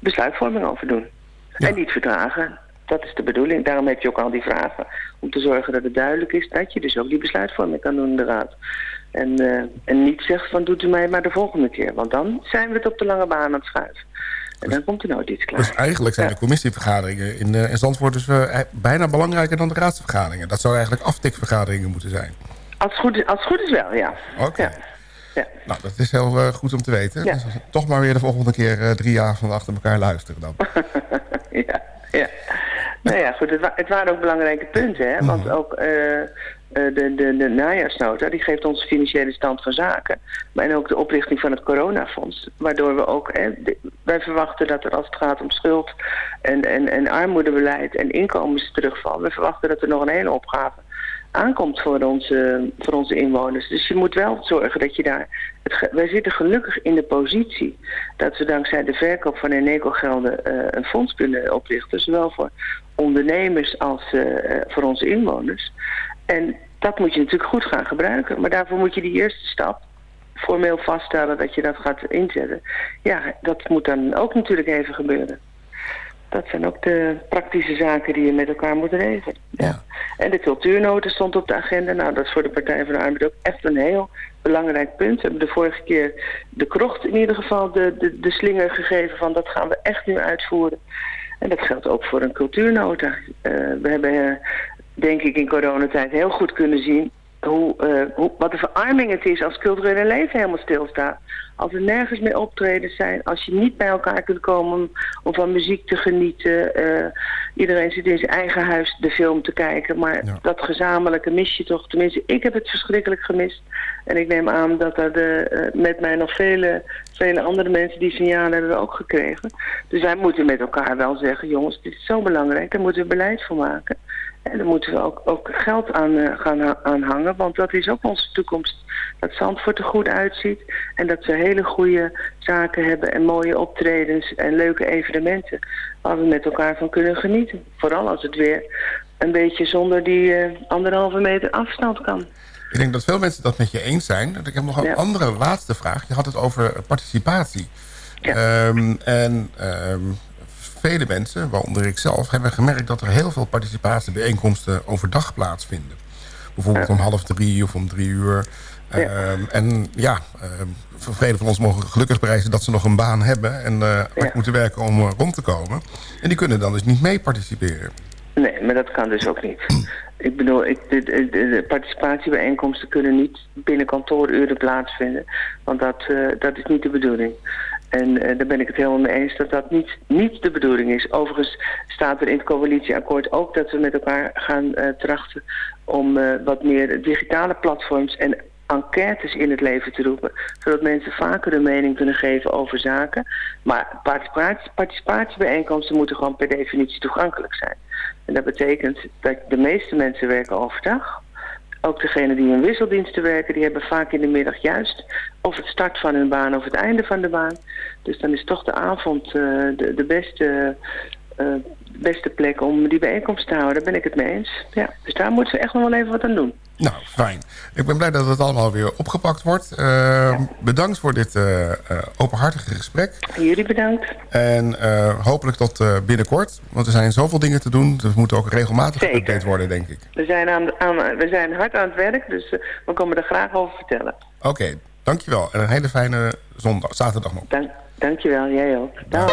Speaker 8: besluitvorming over doen. En niet verdragen. Dat is de bedoeling. Daarom heb je ook al die vragen. Om te zorgen dat het duidelijk is dat je dus ook die besluitvorming kan doen in de raad. En, eh, en niet zegt van doet u mij maar de volgende keer. Want dan zijn we het op de lange baan aan het schuiven. En dan komt er nooit iets klaar.
Speaker 5: Dus eigenlijk zijn
Speaker 8: Ja.
Speaker 5: de commissievergaderingen in, eh in Zandvoort dus eh, bijna belangrijker dan de raadsvergaderingen. Dat zou eigenlijk aftikvergaderingen moeten zijn.
Speaker 8: Als het goed is, als het goed is wel, ja.
Speaker 5: Oké.
Speaker 8: Ja. Ja.
Speaker 5: Nou, dat is heel goed om te weten. Dus toch maar weer de volgende keer drie avonden achter elkaar luisteren dan.
Speaker 8: Nou ja, goed, het, wa- het waren ook belangrijke punten, hè. Want ook eh, eh, de, de, de najaarsnota, die geeft ons financiële stand van zaken. Maar en ook de oprichting van het coronafonds. Waardoor we ook, hè, de- wij verwachten dat er als het gaat om schuld en, en, en armoedebeleid en inkomensterugval, we verwachten dat er nog een hele opgave aankomt voor onze, voor onze inwoners. Dus je moet wel zorgen dat je daar... Het, wij zitten gelukkig in de positie dat we dankzij de verkoop van Eneco-gelden eh, een fonds kunnen oprichten. Zowel voor ondernemers als eh, eh, voor onze inwoners. En dat moet je natuurlijk goed gaan gebruiken. Maar daarvoor moet je die eerste stap formeel vaststellen dat je dat gaat inzetten. Ja, dat moet dan ook natuurlijk even gebeuren. Dat zijn ook de praktische zaken die je met elkaar moet regelen. Ja. En de cultuurnota stond op de agenda. Nou, dat is voor de Partij van de Arbeid ook echt een heel belangrijk punt. We hebben de vorige keer de krocht in ieder geval de, de, de slinger gegeven van dat gaan we echt nu uitvoeren. En dat geldt ook voor een cultuurnota. Eh, we hebben, eh, denk ik, in coronatijd heel goed kunnen zien hoe, eh, hoe, wat een verarming het is als culturele leven helemaal stilstaat. Als er nergens meer optredens zijn, als je niet bij elkaar kunt komen om, om van muziek te genieten. eh, iedereen zit in zijn eigen huis de film te kijken, maar dat gezamenlijke mis je toch. Tenminste, ik heb het verschrikkelijk gemist. En ik neem aan dat er de, eh, met mij nog vele, vele andere mensen die signalen hebben ook gekregen. Dus wij moeten met elkaar wel zeggen, jongens, dit is zo belangrijk, daar moeten we beleid voor maken. En daar moeten we ook, ook geld aan eh, gaan aan hangen, want dat is ook onze toekomst. Dat Zandvoort er goed uitziet en dat we hele goede zaken hebben en mooie optredens en leuke evenementen waar we met elkaar van kunnen genieten. Vooral als het weer een beetje zonder die eh, anderhalve meter afstand kan.
Speaker 5: Ik denk dat veel mensen dat met je eens zijn. Ik heb nog een
Speaker 8: Ja. andere
Speaker 5: laatste vraag. Je had het over participatie. Ehm, en ehm, vele mensen, waaronder ik zelf, hebben gemerkt dat er heel veel participatiebijeenkomsten overdag plaatsvinden. Bijvoorbeeld om half drie of om drie uur. Ehm, en ja, voor velen van ons mogen gelukkig prijzen dat ze nog een baan hebben en eh hard moeten werken om eh, rond te komen. En die kunnen dan dus niet mee participeren.
Speaker 8: Nee, maar dat kan dus ook niet. Ik bedoel, ik, de, de, de participatiebijeenkomsten kunnen niet binnen kantooruren plaatsvinden. Want dat, eh, dat is niet de bedoeling. En eh, daar ben ik het helemaal mee eens dat dat niet, niet de bedoeling is. Overigens staat er in het coalitieakkoord ook dat we met elkaar gaan eh, trachten om eh, wat meer digitale platforms en enquêtes in het leven te roepen. Zodat mensen vaker een mening kunnen geven over zaken. Maar participatie, participatiebijeenkomsten moeten gewoon per definitie toegankelijk zijn. En dat betekent dat de meeste mensen werken overdag. Ook degenen die in wisseldiensten werken, die hebben vaak in de middag juist of het start van hun baan of het einde van de baan. Dus dan is toch de avond eh, de, de beste, eh, beste plek om die bijeenkomst te houden. Daar ben ik het mee eens. Ja, dus daar moeten we echt nog wel even wat aan doen.
Speaker 5: Nou, fijn. Ik ben blij dat het allemaal weer opgepakt wordt. Ehm, Bedankt voor dit eh, eh, openhartige gesprek.
Speaker 8: Jullie bedankt.
Speaker 5: En eh, hopelijk tot binnenkort. Want er zijn zoveel dingen te doen. Dus we moeten ook regelmatig geüpdate worden, denk ik.
Speaker 8: We zijn, aan, aan, we zijn hard aan het werk, dus we komen er graag over vertellen.
Speaker 5: Oké, dankjewel. En een hele fijne zondag, zaterdag nog.
Speaker 8: Dank, dankjewel, jij ook. Dag.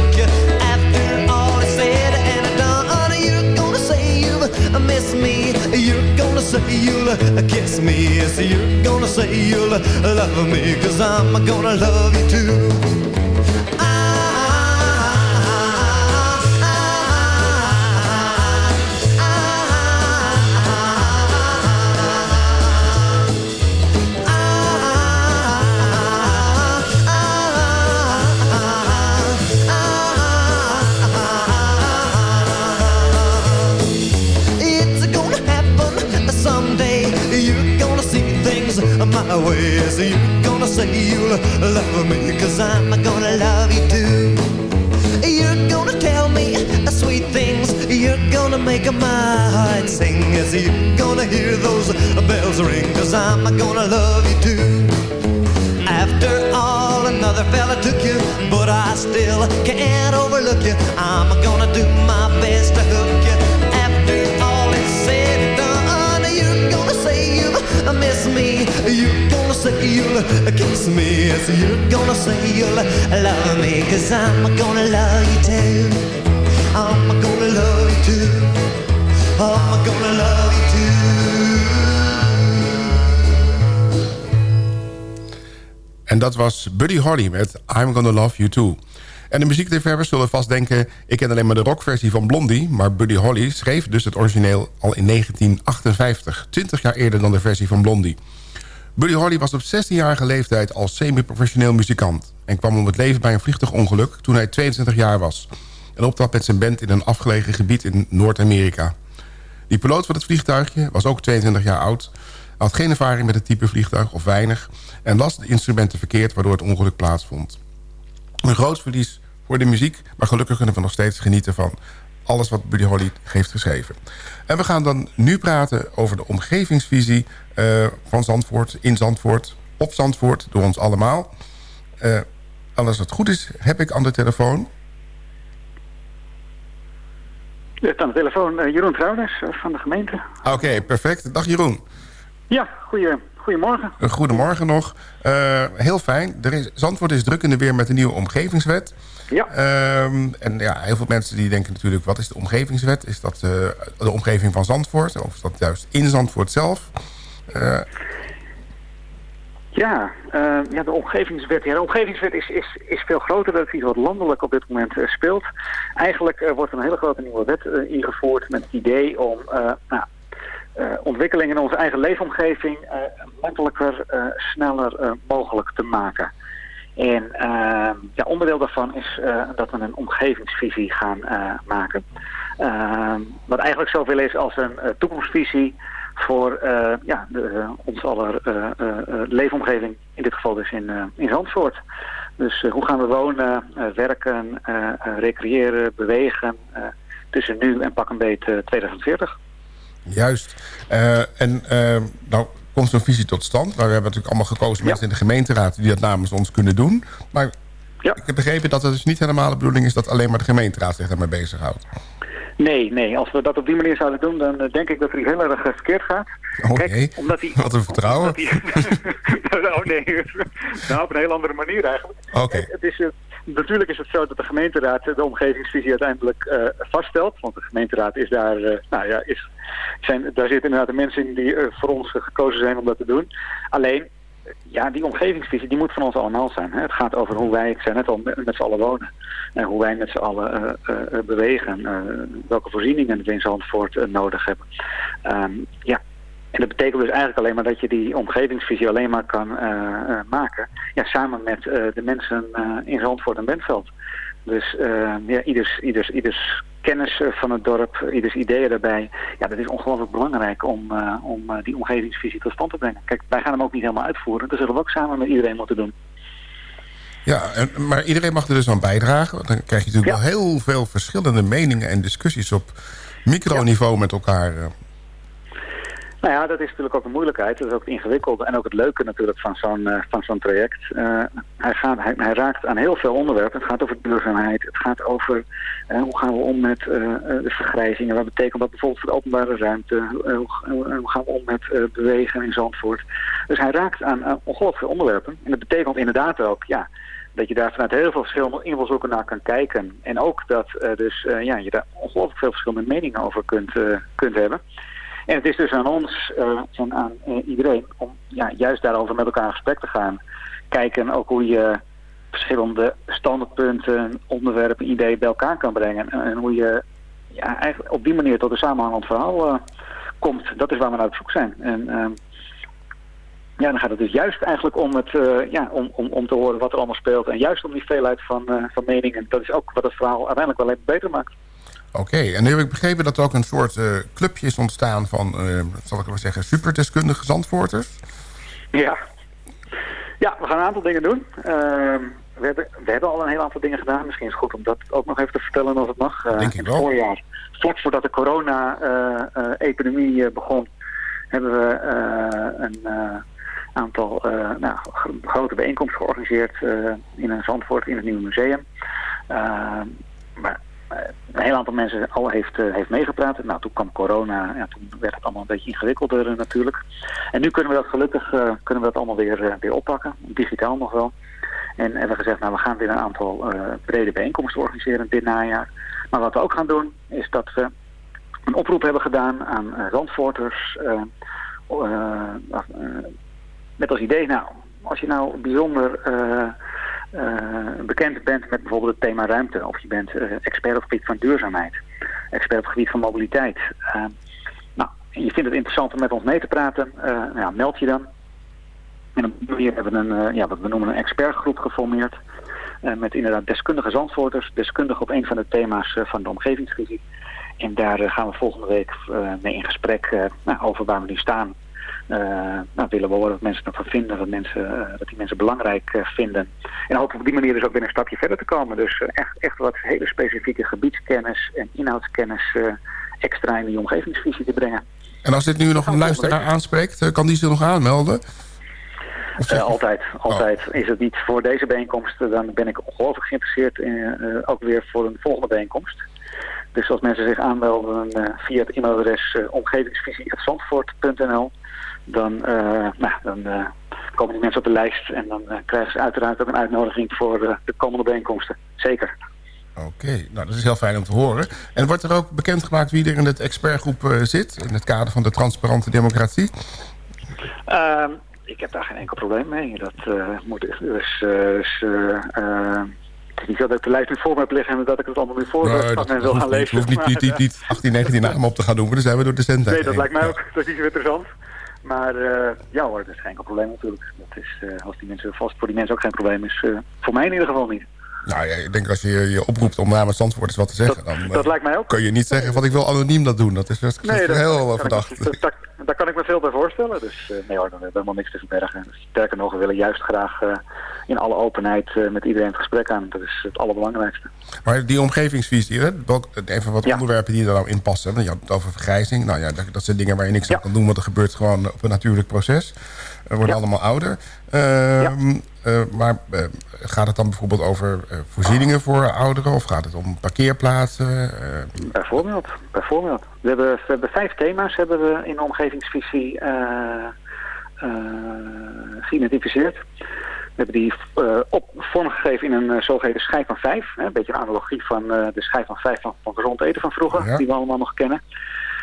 Speaker 9: missed me. You're gonna say you'll kiss me. Yes, you're gonna say you'll love me, cause I'm gonna love you too.
Speaker 5: Was Buddy Holly met I'm Gonna Love You Too. En de muziekliefhebbers zullen vast denken... ik ken alleen maar de rockversie van Blondie... maar Buddy Holly schreef dus het origineel al in 1958. 20 jaar eerder dan de versie van Blondie. Buddy Holly was op 16-jarige leeftijd al semi-professioneel muzikant... en kwam om het leven bij een vliegtuigongeluk toen hij 22 jaar was... en optrad met zijn band in een afgelegen gebied in Noord-Amerika. Die piloot van het vliegtuigje was ook 22 jaar oud... had geen ervaring met het type vliegtuig of weinig... en las de instrumenten verkeerd waardoor het ongeluk plaatsvond. Een groot verlies voor de muziek... maar gelukkig kunnen we nog steeds genieten van alles wat Buddy Holly heeft geschreven. En we gaan dan nu praten over de omgevingsvisie eh, van Zandvoort, in Zandvoort, op Zandvoort, door ons allemaal. Eh, als het goed is, heb ik aan de telefoon...
Speaker 10: Aan de telefoon eh, Jeroen Trouwers eh, van de gemeente.
Speaker 5: Oké, perfect. Dag Jeroen.
Speaker 10: Ja, goeie, goedemorgen.
Speaker 5: Een goedemorgen nog. Eh, heel fijn. Er is, Zandvoort is druk in de weer met de nieuwe omgevingswet.
Speaker 10: Ja.
Speaker 5: Ehm, en ja, heel veel mensen die denken natuurlijk... wat is de omgevingswet? Is dat eh, de omgeving van Zandvoort? Of is dat juist in Zandvoort zelf? Eh,
Speaker 10: Ja, eh, ja, de omgevingswet. Ja, de omgevingswet is, is, is veel groter. Dat is iets wat landelijk op dit moment eh, speelt. Eigenlijk eh, wordt er een hele grote nieuwe wet eh, ingevoerd met het idee om eh, nou, eh, ontwikkelingen in onze eigen leefomgeving eh, makkelijker, eh, sneller mogelijk te maken. En eh, ja, onderdeel daarvan is dat we een omgevingsvisie gaan maken. Eh, wat eigenlijk zoveel is als een toekomstvisie voor ja, de, ons aller leefomgeving, in dit geval dus in, in Zandvoort. Dus hoe gaan we wonen, werken, recreëren, bewegen tussen nu en pak een beet eh, 2040.
Speaker 5: Juist. Eh, en eh, nou komt zo'n visie tot stand. Maar we hebben natuurlijk allemaal gekozen mensen in de gemeenteraad... die dat namens ons kunnen doen. Maar ik heb begrepen dat het dus niet helemaal de bedoeling is... dat alleen maar de gemeenteraad zich daarmee bezighoudt.
Speaker 10: Nee, nee, als we dat op die manier zouden doen, dan eh, denk ik dat er iets heel erg verkeerd gaat.
Speaker 5: Oh
Speaker 10: Kijk,
Speaker 5: jee,
Speaker 10: omdat die,
Speaker 5: wat een vertrouwen.
Speaker 10: die- oh nee, nou op een heel andere manier eigenlijk.
Speaker 5: Oké.
Speaker 10: Het is, natuurlijk is het zo dat de gemeenteraad de omgevingsvisie uiteindelijk eh, vaststelt. Want de gemeenteraad is daar, eh, nou ja, is, zijn, daar zitten inderdaad de mensen in die eh, voor ons gekozen zijn om dat te doen. Alleen, ja, die omgevingsvisie die moet van ons allemaal zijn. Hè. Het gaat over hoe wij, ik zei net al, met, z'n allen wonen. En hoe wij met z'n allen bewegen. welke voorzieningen we in Zandvoort nodig hebben. Ehm, ja, en dat betekent dus eigenlijk alleen maar dat je die omgevingsvisie alleen maar kan eh, eh, maken. Ja, samen met eh, de mensen in Zandvoort en Bentveld. Dus ja, ieders, ieders, ieders kennis van het dorp, ieders ideeën daarbij. Ja, dat is ongelooflijk belangrijk om, om die omgevingsvisie tot stand te brengen. Kijk, wij gaan hem ook niet helemaal uitvoeren. Dat zullen we ook samen met iedereen moeten doen.
Speaker 5: Ja, en, maar iedereen mag er dus aan bijdragen. Want dan krijg je natuurlijk wel heel veel verschillende meningen... en discussies op microniveau met elkaar.
Speaker 10: Nou ja, dat is natuurlijk ook een moeilijkheid. Dat is ook het ingewikkelde en ook het leuke natuurlijk van zo'n eh, van zo'n traject. Eh, hij, gaat, hij, raakt aan heel veel onderwerpen. Het gaat over duurzaamheid. Het gaat over eh, hoe gaan we om met de vergrijzingen. Wat betekent dat bijvoorbeeld voor de openbare ruimte? Hoe, hoe- gaan we om met bewegen in Zandvoort? Dus hij raakt aan ongelooflijk veel onderwerpen. En dat betekent inderdaad ook, ja, dat je daar vanuit heel veel verschillende invalshoeken naar kan kijken. En ook dat dus, ja, je daar ongelooflijk veel verschillende meningen over kunt, kunt hebben. En het is dus aan ons eh, en aan eh, iedereen om ja, juist daarover met elkaar in gesprek te gaan. Kijken ook hoe je verschillende standaardpunten, onderwerpen, ideeën bij elkaar kan brengen. En, hoe je ja, eigenlijk op die manier tot een samenhangend verhaal eh, komt. Dat is waar we naar op zoek zijn. En ehm, ja, dan gaat het dus juist eigenlijk om, het, eh, ja, om, om, om te horen wat er allemaal speelt. En juist om die veelheid van, van meningen. Dat is ook wat het verhaal uiteindelijk wel even beter maakt.
Speaker 5: Oké, en nu heb ik begrepen dat er ook een soort eh, clubje is ontstaan... van, eh, zal ik maar zeggen, superdeskundige Zandvoorters.
Speaker 10: Ja. Ja, we gaan een aantal dingen doen. Ehm, we, hebben, we hebben al een heel aantal dingen gedaan. Misschien is het goed om dat ook nog even te vertellen als het mag. Eh,
Speaker 5: Denk ik
Speaker 10: in
Speaker 5: wel.
Speaker 10: het voorjaar, vlak voordat de corona-epidemie begon, hebben we een aantal nou, gro- grote bijeenkomsten georganiseerd in een Zandvoort in het Nieuwe Museum. Een heel aantal mensen al heeft, eh, heeft meegepraat. Nou, toen kwam corona. Ja, toen werd het allemaal een beetje ingewikkelder eh, natuurlijk. En nu kunnen we dat gelukkig eh, kunnen we dat allemaal weer, weer oppakken. Digitaal nog wel. En hebben gezegd, nou, we gaan weer een aantal brede bijeenkomsten organiseren dit najaar. Maar wat we ook gaan doen, is dat we een oproep hebben gedaan aan Zandvoorters. eh, met als idee, nou, als je nou bijzonder bekend bent met bijvoorbeeld het thema ruimte, of je bent eh, expert op het gebied van duurzaamheid, expert op het gebied van mobiliteit. eh, nou, je vindt het interessant om met ons mee te praten, eh, nou meld je dan. En hebben we een, eh, ja, wat we noemen een expertgroep geformeerd. eh, met inderdaad deskundige zandvoorters, deskundigen op een van de thema's eh, van de omgevingsvisie. En daar eh, gaan we volgende week eh, mee in gesprek eh, nou, over waar we nu staan. Eh, nou, willen we horen wat mensen ervan vinden, wat, mensen, eh, wat die mensen belangrijk eh, vinden. En hopen op die manier dus ook weer een stapje verder te komen. Dus echt, echt wat hele specifieke gebiedskennis en inhoudskennis extra in die omgevingsvisie te brengen.
Speaker 5: En als dit nu nog een luisteraar aanspreekt, kan die zich nog aanmelden?
Speaker 10: Altijd, altijd. Is het niet voor deze bijeenkomst, dan ben ik ongelooflijk geïnteresseerd in, ook weer voor een volgende bijeenkomst. Dus als mensen zich aanmelden via het e-mailadres omgevingsvisie.zandvoort.nl, dan, uh, nou, dan komen die mensen op de lijst en dan krijgen ze uiteraard ook een uitnodiging voor de komende bijeenkomsten. Zeker.
Speaker 5: Oké, nou dat is heel fijn om te horen. En wordt er ook bekendgemaakt wie er in het expertgroep zit... in het kader van de transparante democratie?
Speaker 10: Ehm, ik heb daar geen enkel probleem mee. Dat moet dus... dus niet dat ik de lijst nu voor me heb liggen en dat ik het allemaal nu voor nee, dat wil gaan lezen.
Speaker 5: Je hoeft niet, niet, niet, 18, 19 namen op te gaan doen, maar dan zijn we door de zendtijd.
Speaker 10: Nee, dat lijkt mij ook. Dat is niet interessant. Maar uh, ja hoor, dat is geen probleem natuurlijk. Dat is, uh, als die mensen vast voor die mensen ook geen probleem is, uh, voor mij in ieder geval niet.
Speaker 5: Nou ja, ik denk als je je oproept om namens Zandvoort wat te zeggen...
Speaker 10: Dat,
Speaker 5: dan
Speaker 10: dat lijkt mij ook.
Speaker 5: kun je niet zeggen van ik wil anoniem dat doen. Dat is best
Speaker 10: nee, dat,
Speaker 5: heel
Speaker 10: dat
Speaker 5: verdacht.
Speaker 10: Ik, dat, daar kan ik me veel bij voorstellen. Dus uh, nee hoor, dan hebben we helemaal niks te verbergen. Dus, sterker nog, we willen juist graag uh, in alle openheid uh, met iedereen het gesprek aan. Dat is het allerbelangrijkste.
Speaker 5: Maar die omgevingsvisie, hè, even wat ja. onderwerpen die er nou in passen. Je had het over vergrijzing. Nou ja, dat, dat zijn dingen waar je niks ja. aan kan doen, want er gebeurt gewoon op een natuurlijk proces. We worden ja. allemaal ouder. Uh, uh, maar uh, gaat het dan bijvoorbeeld over uh, voorzieningen voor ouderen... of gaat het om parkeerplaatsen?
Speaker 10: Bijvoorbeeld, bijvoorbeeld. We hebben, we hebben vijf thema's hebben we in de omgevingsvisie geïdentificeerd. We hebben die op, vormgegeven in een zogeheten schijf van vijf. Hè, een beetje een analogie van de schijf van vijf van, van gezond eten van vroeger... Ja. die we allemaal nog kennen.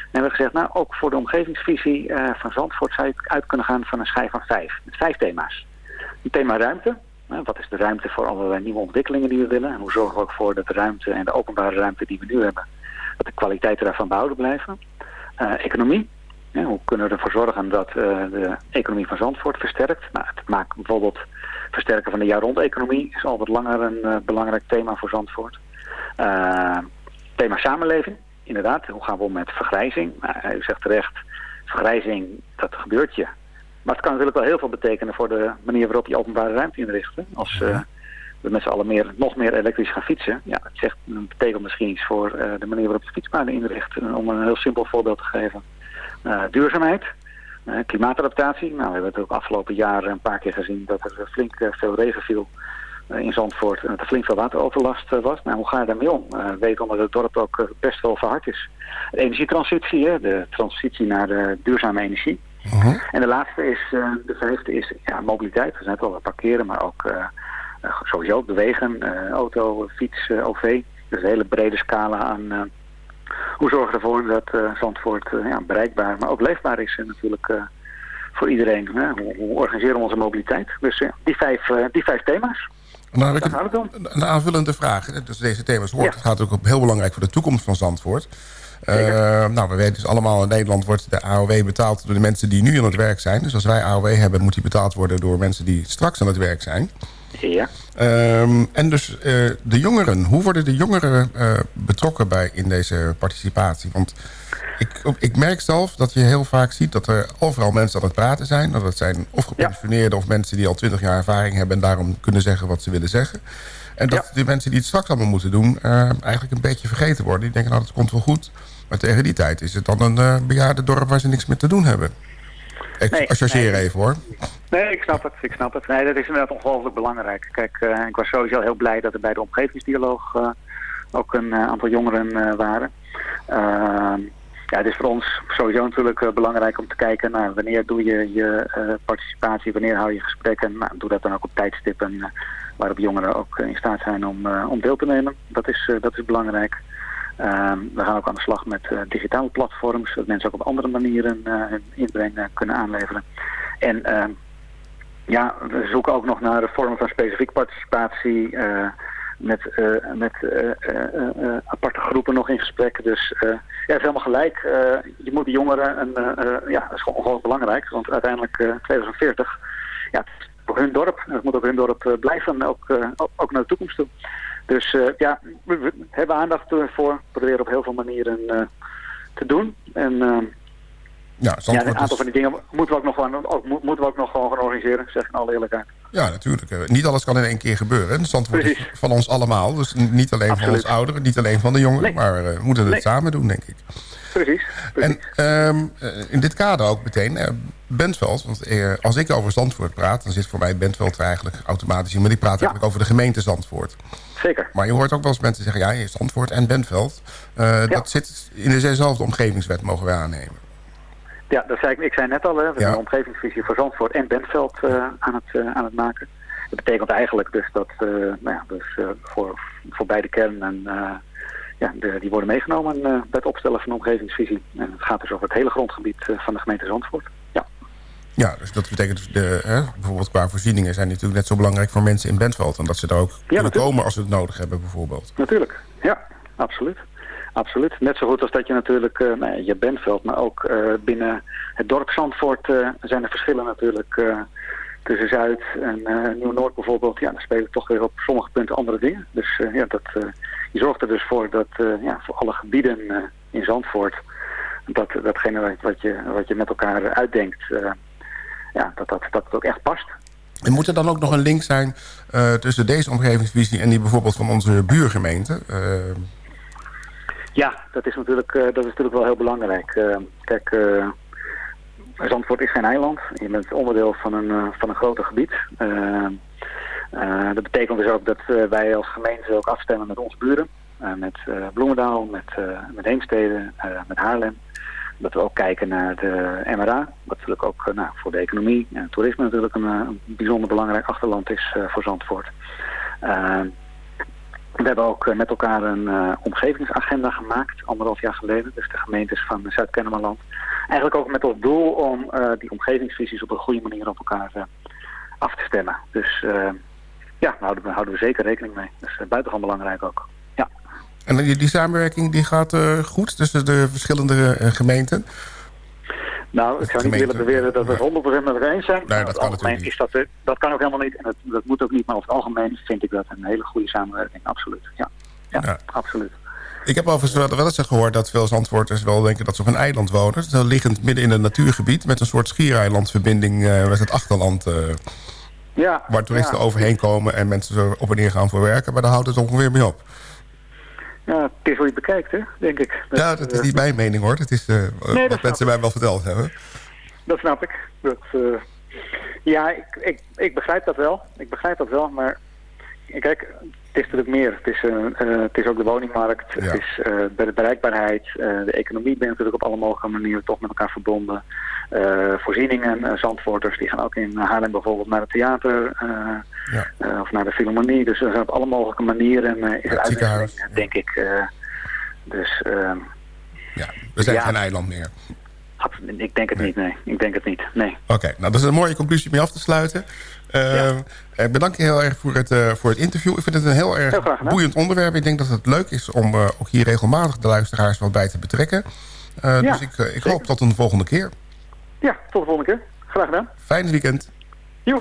Speaker 10: En we hebben gezegd, nou, ook voor de omgevingsvisie uh, van Zandvoort zou je uit kunnen gaan van een schijf van vijf. Met vijf thema's. Een thema ruimte. Uh, wat is de ruimte voor allerlei nieuwe ontwikkelingen die we willen? En hoe zorgen we ook voor dat de ruimte en de openbare ruimte die we nu hebben, dat de kwaliteiten daarvan behouden blijven? Uh, economie. Hoe kunnen we ervoor zorgen dat de economie van Zandvoort versterkt? Nou, het maakt bijvoorbeeld versterken van de jaar-rond-economie is al wat langer een belangrijk thema voor Zandvoort. thema samenleving inderdaad, hoe gaan we om met vergrijzing? Nou, u zegt terecht, vergrijzing, dat gebeurt je. Maar het kan natuurlijk wel heel veel betekenen voor de manier waarop je openbare ruimte inrichten. Als uh, we met z'n allen meer, nog meer elektrisch gaan fietsen. Ja, het zegt, dat betekent misschien iets voor uh, de manier waarop je fietspaden inricht. Om een heel simpel voorbeeld te geven. Uh, duurzaamheid, klimaatadaptatie. Nou, we hebben het ook afgelopen jaren een paar keer gezien dat er flink veel regen viel in Zandvoort en dat er flink veel wateroverlast was. Nou, hoe ga je daarmee om? Weet omdat het dorp ook best wel verhard is. De energietransitie, hè, de transitie naar de duurzame energie. Uh -huh. En de laatste is, uh, de vijfde is ja, mobiliteit. We zijn het al parkeren, maar ook uh, sowieso bewegen, auto, fiets, OV. Dus een hele brede scala aan hoe zorgen we ervoor dat Zandvoort ja, bereikbaar, maar ook leefbaar is natuurlijk voor iedereen. Hoe, hoe, organiseren we onze mobiliteit? Dus die, vijf, die vijf thema's.
Speaker 5: Nou, ik een, een, aanvullende vraag. Dus deze thema's hoort. Ja. Het gaat ook heel belangrijk voor de toekomst van Zandvoort. Uh, nou, we weten dus allemaal in Nederland wordt de AOW betaald door de mensen die nu aan het werk zijn. Dus als wij AOW hebben, moet die betaald worden door mensen die straks aan het werk zijn.
Speaker 10: Ja.
Speaker 5: Um, en dus uh, de jongeren. Hoe worden de jongeren uh, betrokken bij in deze participatie? Want ik, ik merk zelf dat je heel vaak ziet dat er overal mensen aan het praten zijn. Dat zijn of gepensioneerden ja. of mensen die al twintig jaar ervaring hebben... en daarom kunnen zeggen wat ze willen zeggen. En dat ja. die mensen die het straks allemaal moeten doen... Uh, eigenlijk een beetje vergeten worden. Die denken, nou, dat komt wel goed. Maar tegen die tijd is het dan een uh, bejaarde dorp waar ze niks meer te doen hebben. Ik nee, even hoor.
Speaker 10: Nee, ik snap het. Ik snap het. Nee, dat is inderdaad ongelooflijk belangrijk. Kijk, uh, ik was sowieso heel blij dat er bij de omgevingsdialoog uh, ook een aantal jongeren waren. Ehm, ja, het is voor ons sowieso natuurlijk belangrijk om te kijken naar wanneer doe je je participatie, wanneer hou je gesprekken. Nou, doe dat dan ook op tijdstippen waarop jongeren ook in staat zijn om, om deel te nemen. Dat is, dat is belangrijk. Um, we gaan ook aan de slag met uh, digitale platforms, zodat mensen ook op andere manieren uh, hun inbreng uh, kunnen aanleveren. En ehm, ja, we zoeken ook nog naar vormen van specifiek participatie met, met aparte groepen nog in gesprek. Dus ja, is helemaal gelijk. je moet de jongeren, ja, dat is gewoon ongelooflijk belangrijk, want uiteindelijk 2040, ja, hun dorp, het moet ook hun dorp blijven, ook, ook naar de toekomst toe. Dus uh, ja, we hebben aandacht voor. Proberen op heel veel manieren te doen. En
Speaker 5: ja,
Speaker 10: ja, een aantal van die dingen moeten we ook nog gewoon, ook, moeten we ook nog gewoon gaan organiseren, zeg ik in alle eerlijkheid.
Speaker 5: Ja, natuurlijk. Niet alles kan in één keer gebeuren. Zandvoort is van ons allemaal. Dus niet alleen Absoluut. van ons ouderen, niet alleen van de jongeren. Nee. Maar we moeten het nee. samen doen, denk ik.
Speaker 10: Precies.
Speaker 5: precies. En um, in dit kader ook meteen Bentveld. Want eh, als ik over Zandvoort praat... dan zit voor mij Bentveld er eigenlijk automatisch in. Maar die praat eigenlijk over de gemeente Zandvoort.
Speaker 10: Zeker.
Speaker 5: Maar je hoort ook wel eens mensen zeggen... ja, je Zandvoort en Bentveld. Eh, Dat zit in dezelfde omgevingswet, mogen wij aannemen.
Speaker 10: Ja, dat zei ik, ik zei net al, hè, we zijn een omgevingsvisie voor Zandvoort en Bentveld eh, aan, het, aan het maken. Dat betekent eigenlijk dus dat nou ja, dus, voor, voor beide kernen ja, de, die worden meegenomen bij het opstellen van de omgevingsvisie. En het gaat dus over het hele grondgebied van de gemeente Zandvoort. Ja.
Speaker 5: Dus dat betekent dus de, hè, bijvoorbeeld qua voorzieningen... zijn die natuurlijk net zo belangrijk voor mensen in Bentveld. En dat ze daar ook kunnen komen als ze het nodig hebben bijvoorbeeld.
Speaker 10: Natuurlijk, ja, absoluut. Absoluut. Net zo goed als dat je natuurlijk, eh nou, ja, je Bentveld, maar ook eh, binnen het dorp Zandvoort eh, zijn er verschillen natuurlijk tussen Zuid en Nieuw-Noord bijvoorbeeld. Ja, dan spelen toch weer op sommige punten andere dingen. Dus ja, dat, je zorgt er dus voor dat ja, voor alle gebieden in Zandvoort, dat datgene wat, je, wat je met elkaar uitdenkt, ja, dat, dat, dat het ook echt past.
Speaker 5: En moet er dan ook nog een link zijn eh, tussen deze omgevingsvisie... en die bijvoorbeeld van onze buurgemeente? Eh,
Speaker 10: Ja, dat is natuurlijk, eh, dat is natuurlijk wel heel belangrijk. Kijk, Zandvoort is geen eiland. Je bent onderdeel van een, van een groter gebied. Dat betekent dus ook dat wij als gemeente ook afstemmen met onze buren. Met Bloemendaal, met, met Heemstede, met Haarlem. Dat we ook kijken naar de MRA. Wat natuurlijk ook eh, nou, voor de economie en toerisme natuurlijk een, eh, een bijzonder belangrijk achterland is eh, voor Zandvoort. We hebben ook met elkaar een omgevingsagenda gemaakt, anderhalf jaar geleden. Dus de gemeentes van Zuid-Kennemerland. Eigenlijk ook met als doel om die omgevingsvisies op een goede manier op elkaar af te stemmen. Dus ja, daar houden we, houden we zeker rekening mee. Dat is buitengewoon belangrijk ook.
Speaker 5: En die, die samenwerking die gaat eh, goed tussen de verschillende eh, gemeenten?
Speaker 10: Nou, ik zou niet willen beweren dat we het 100% met elkaar eens zijn.
Speaker 5: Nee, dat kan
Speaker 10: het algemeen is dat, eh, dat kan ook helemaal niet. En dat, dat moet ook niet. Maar over het algemeen vind ik dat een hele goede samenwerking. Absoluut. Ja, ja,
Speaker 5: Ja.
Speaker 10: absoluut.
Speaker 5: Ik heb overigens wel, eens gehoord dat veel Zandvoorters wel denken dat ze op een eiland wonen. Zo liggend midden in een natuurgebied met een soort schiereilandverbinding met het achterland.
Speaker 10: Ja,
Speaker 5: waar toeristen
Speaker 10: ja.
Speaker 5: overheen komen en mensen zo op en neer gaan voor werken. Maar daar houdt het ongeveer mee op.
Speaker 10: Ja, het is hoe je het bekijkt, hè, denk ik.
Speaker 5: ja, dat is
Speaker 10: eh,
Speaker 5: niet mijn mening hoor. Dat is eh,
Speaker 10: dat
Speaker 5: wat
Speaker 10: snap
Speaker 5: mensen mij wel verteld hebben.
Speaker 10: Dat snap ik. Dat, eh, ja, ik, ik, ik begrijp dat wel. Ik begrijp dat wel, maar kijk, het is natuurlijk meer. Het is, eh, het is ook de woningmarkt,
Speaker 5: Ja.
Speaker 10: het is bij de bereikbaarheid, de economie ben natuurlijk op alle mogelijke manieren toch met elkaar verbonden. Eh, voorzieningen, eh, Zandvoorters, die gaan ook in Haarlem bijvoorbeeld naar het theater eh,
Speaker 5: Ja.
Speaker 10: of naar de filharmonie. Dus er zijn op alle mogelijke manieren is er
Speaker 5: het
Speaker 10: uitwisseling, denk ik. dus eh,
Speaker 5: Ja, we zijn
Speaker 10: Ja.
Speaker 5: geen eiland meer.
Speaker 10: ik denk het niet, nee. Ik denk het niet, nee.
Speaker 5: Oké, nou dat is een mooie conclusie mee af te sluiten. Eh, Ik bedank je heel erg voor het, voor het interview. Ik vind het een heel erg
Speaker 10: Heel
Speaker 5: boeiend onderwerp. Ik denk dat het leuk is om ook hier regelmatig de luisteraars wat bij te betrekken.
Speaker 10: Ja,
Speaker 5: dus ik, ik hoop tot een volgende keer.
Speaker 10: Ja, tot de volgende keer. Graag gedaan.
Speaker 5: Fijn weekend.
Speaker 10: Joe.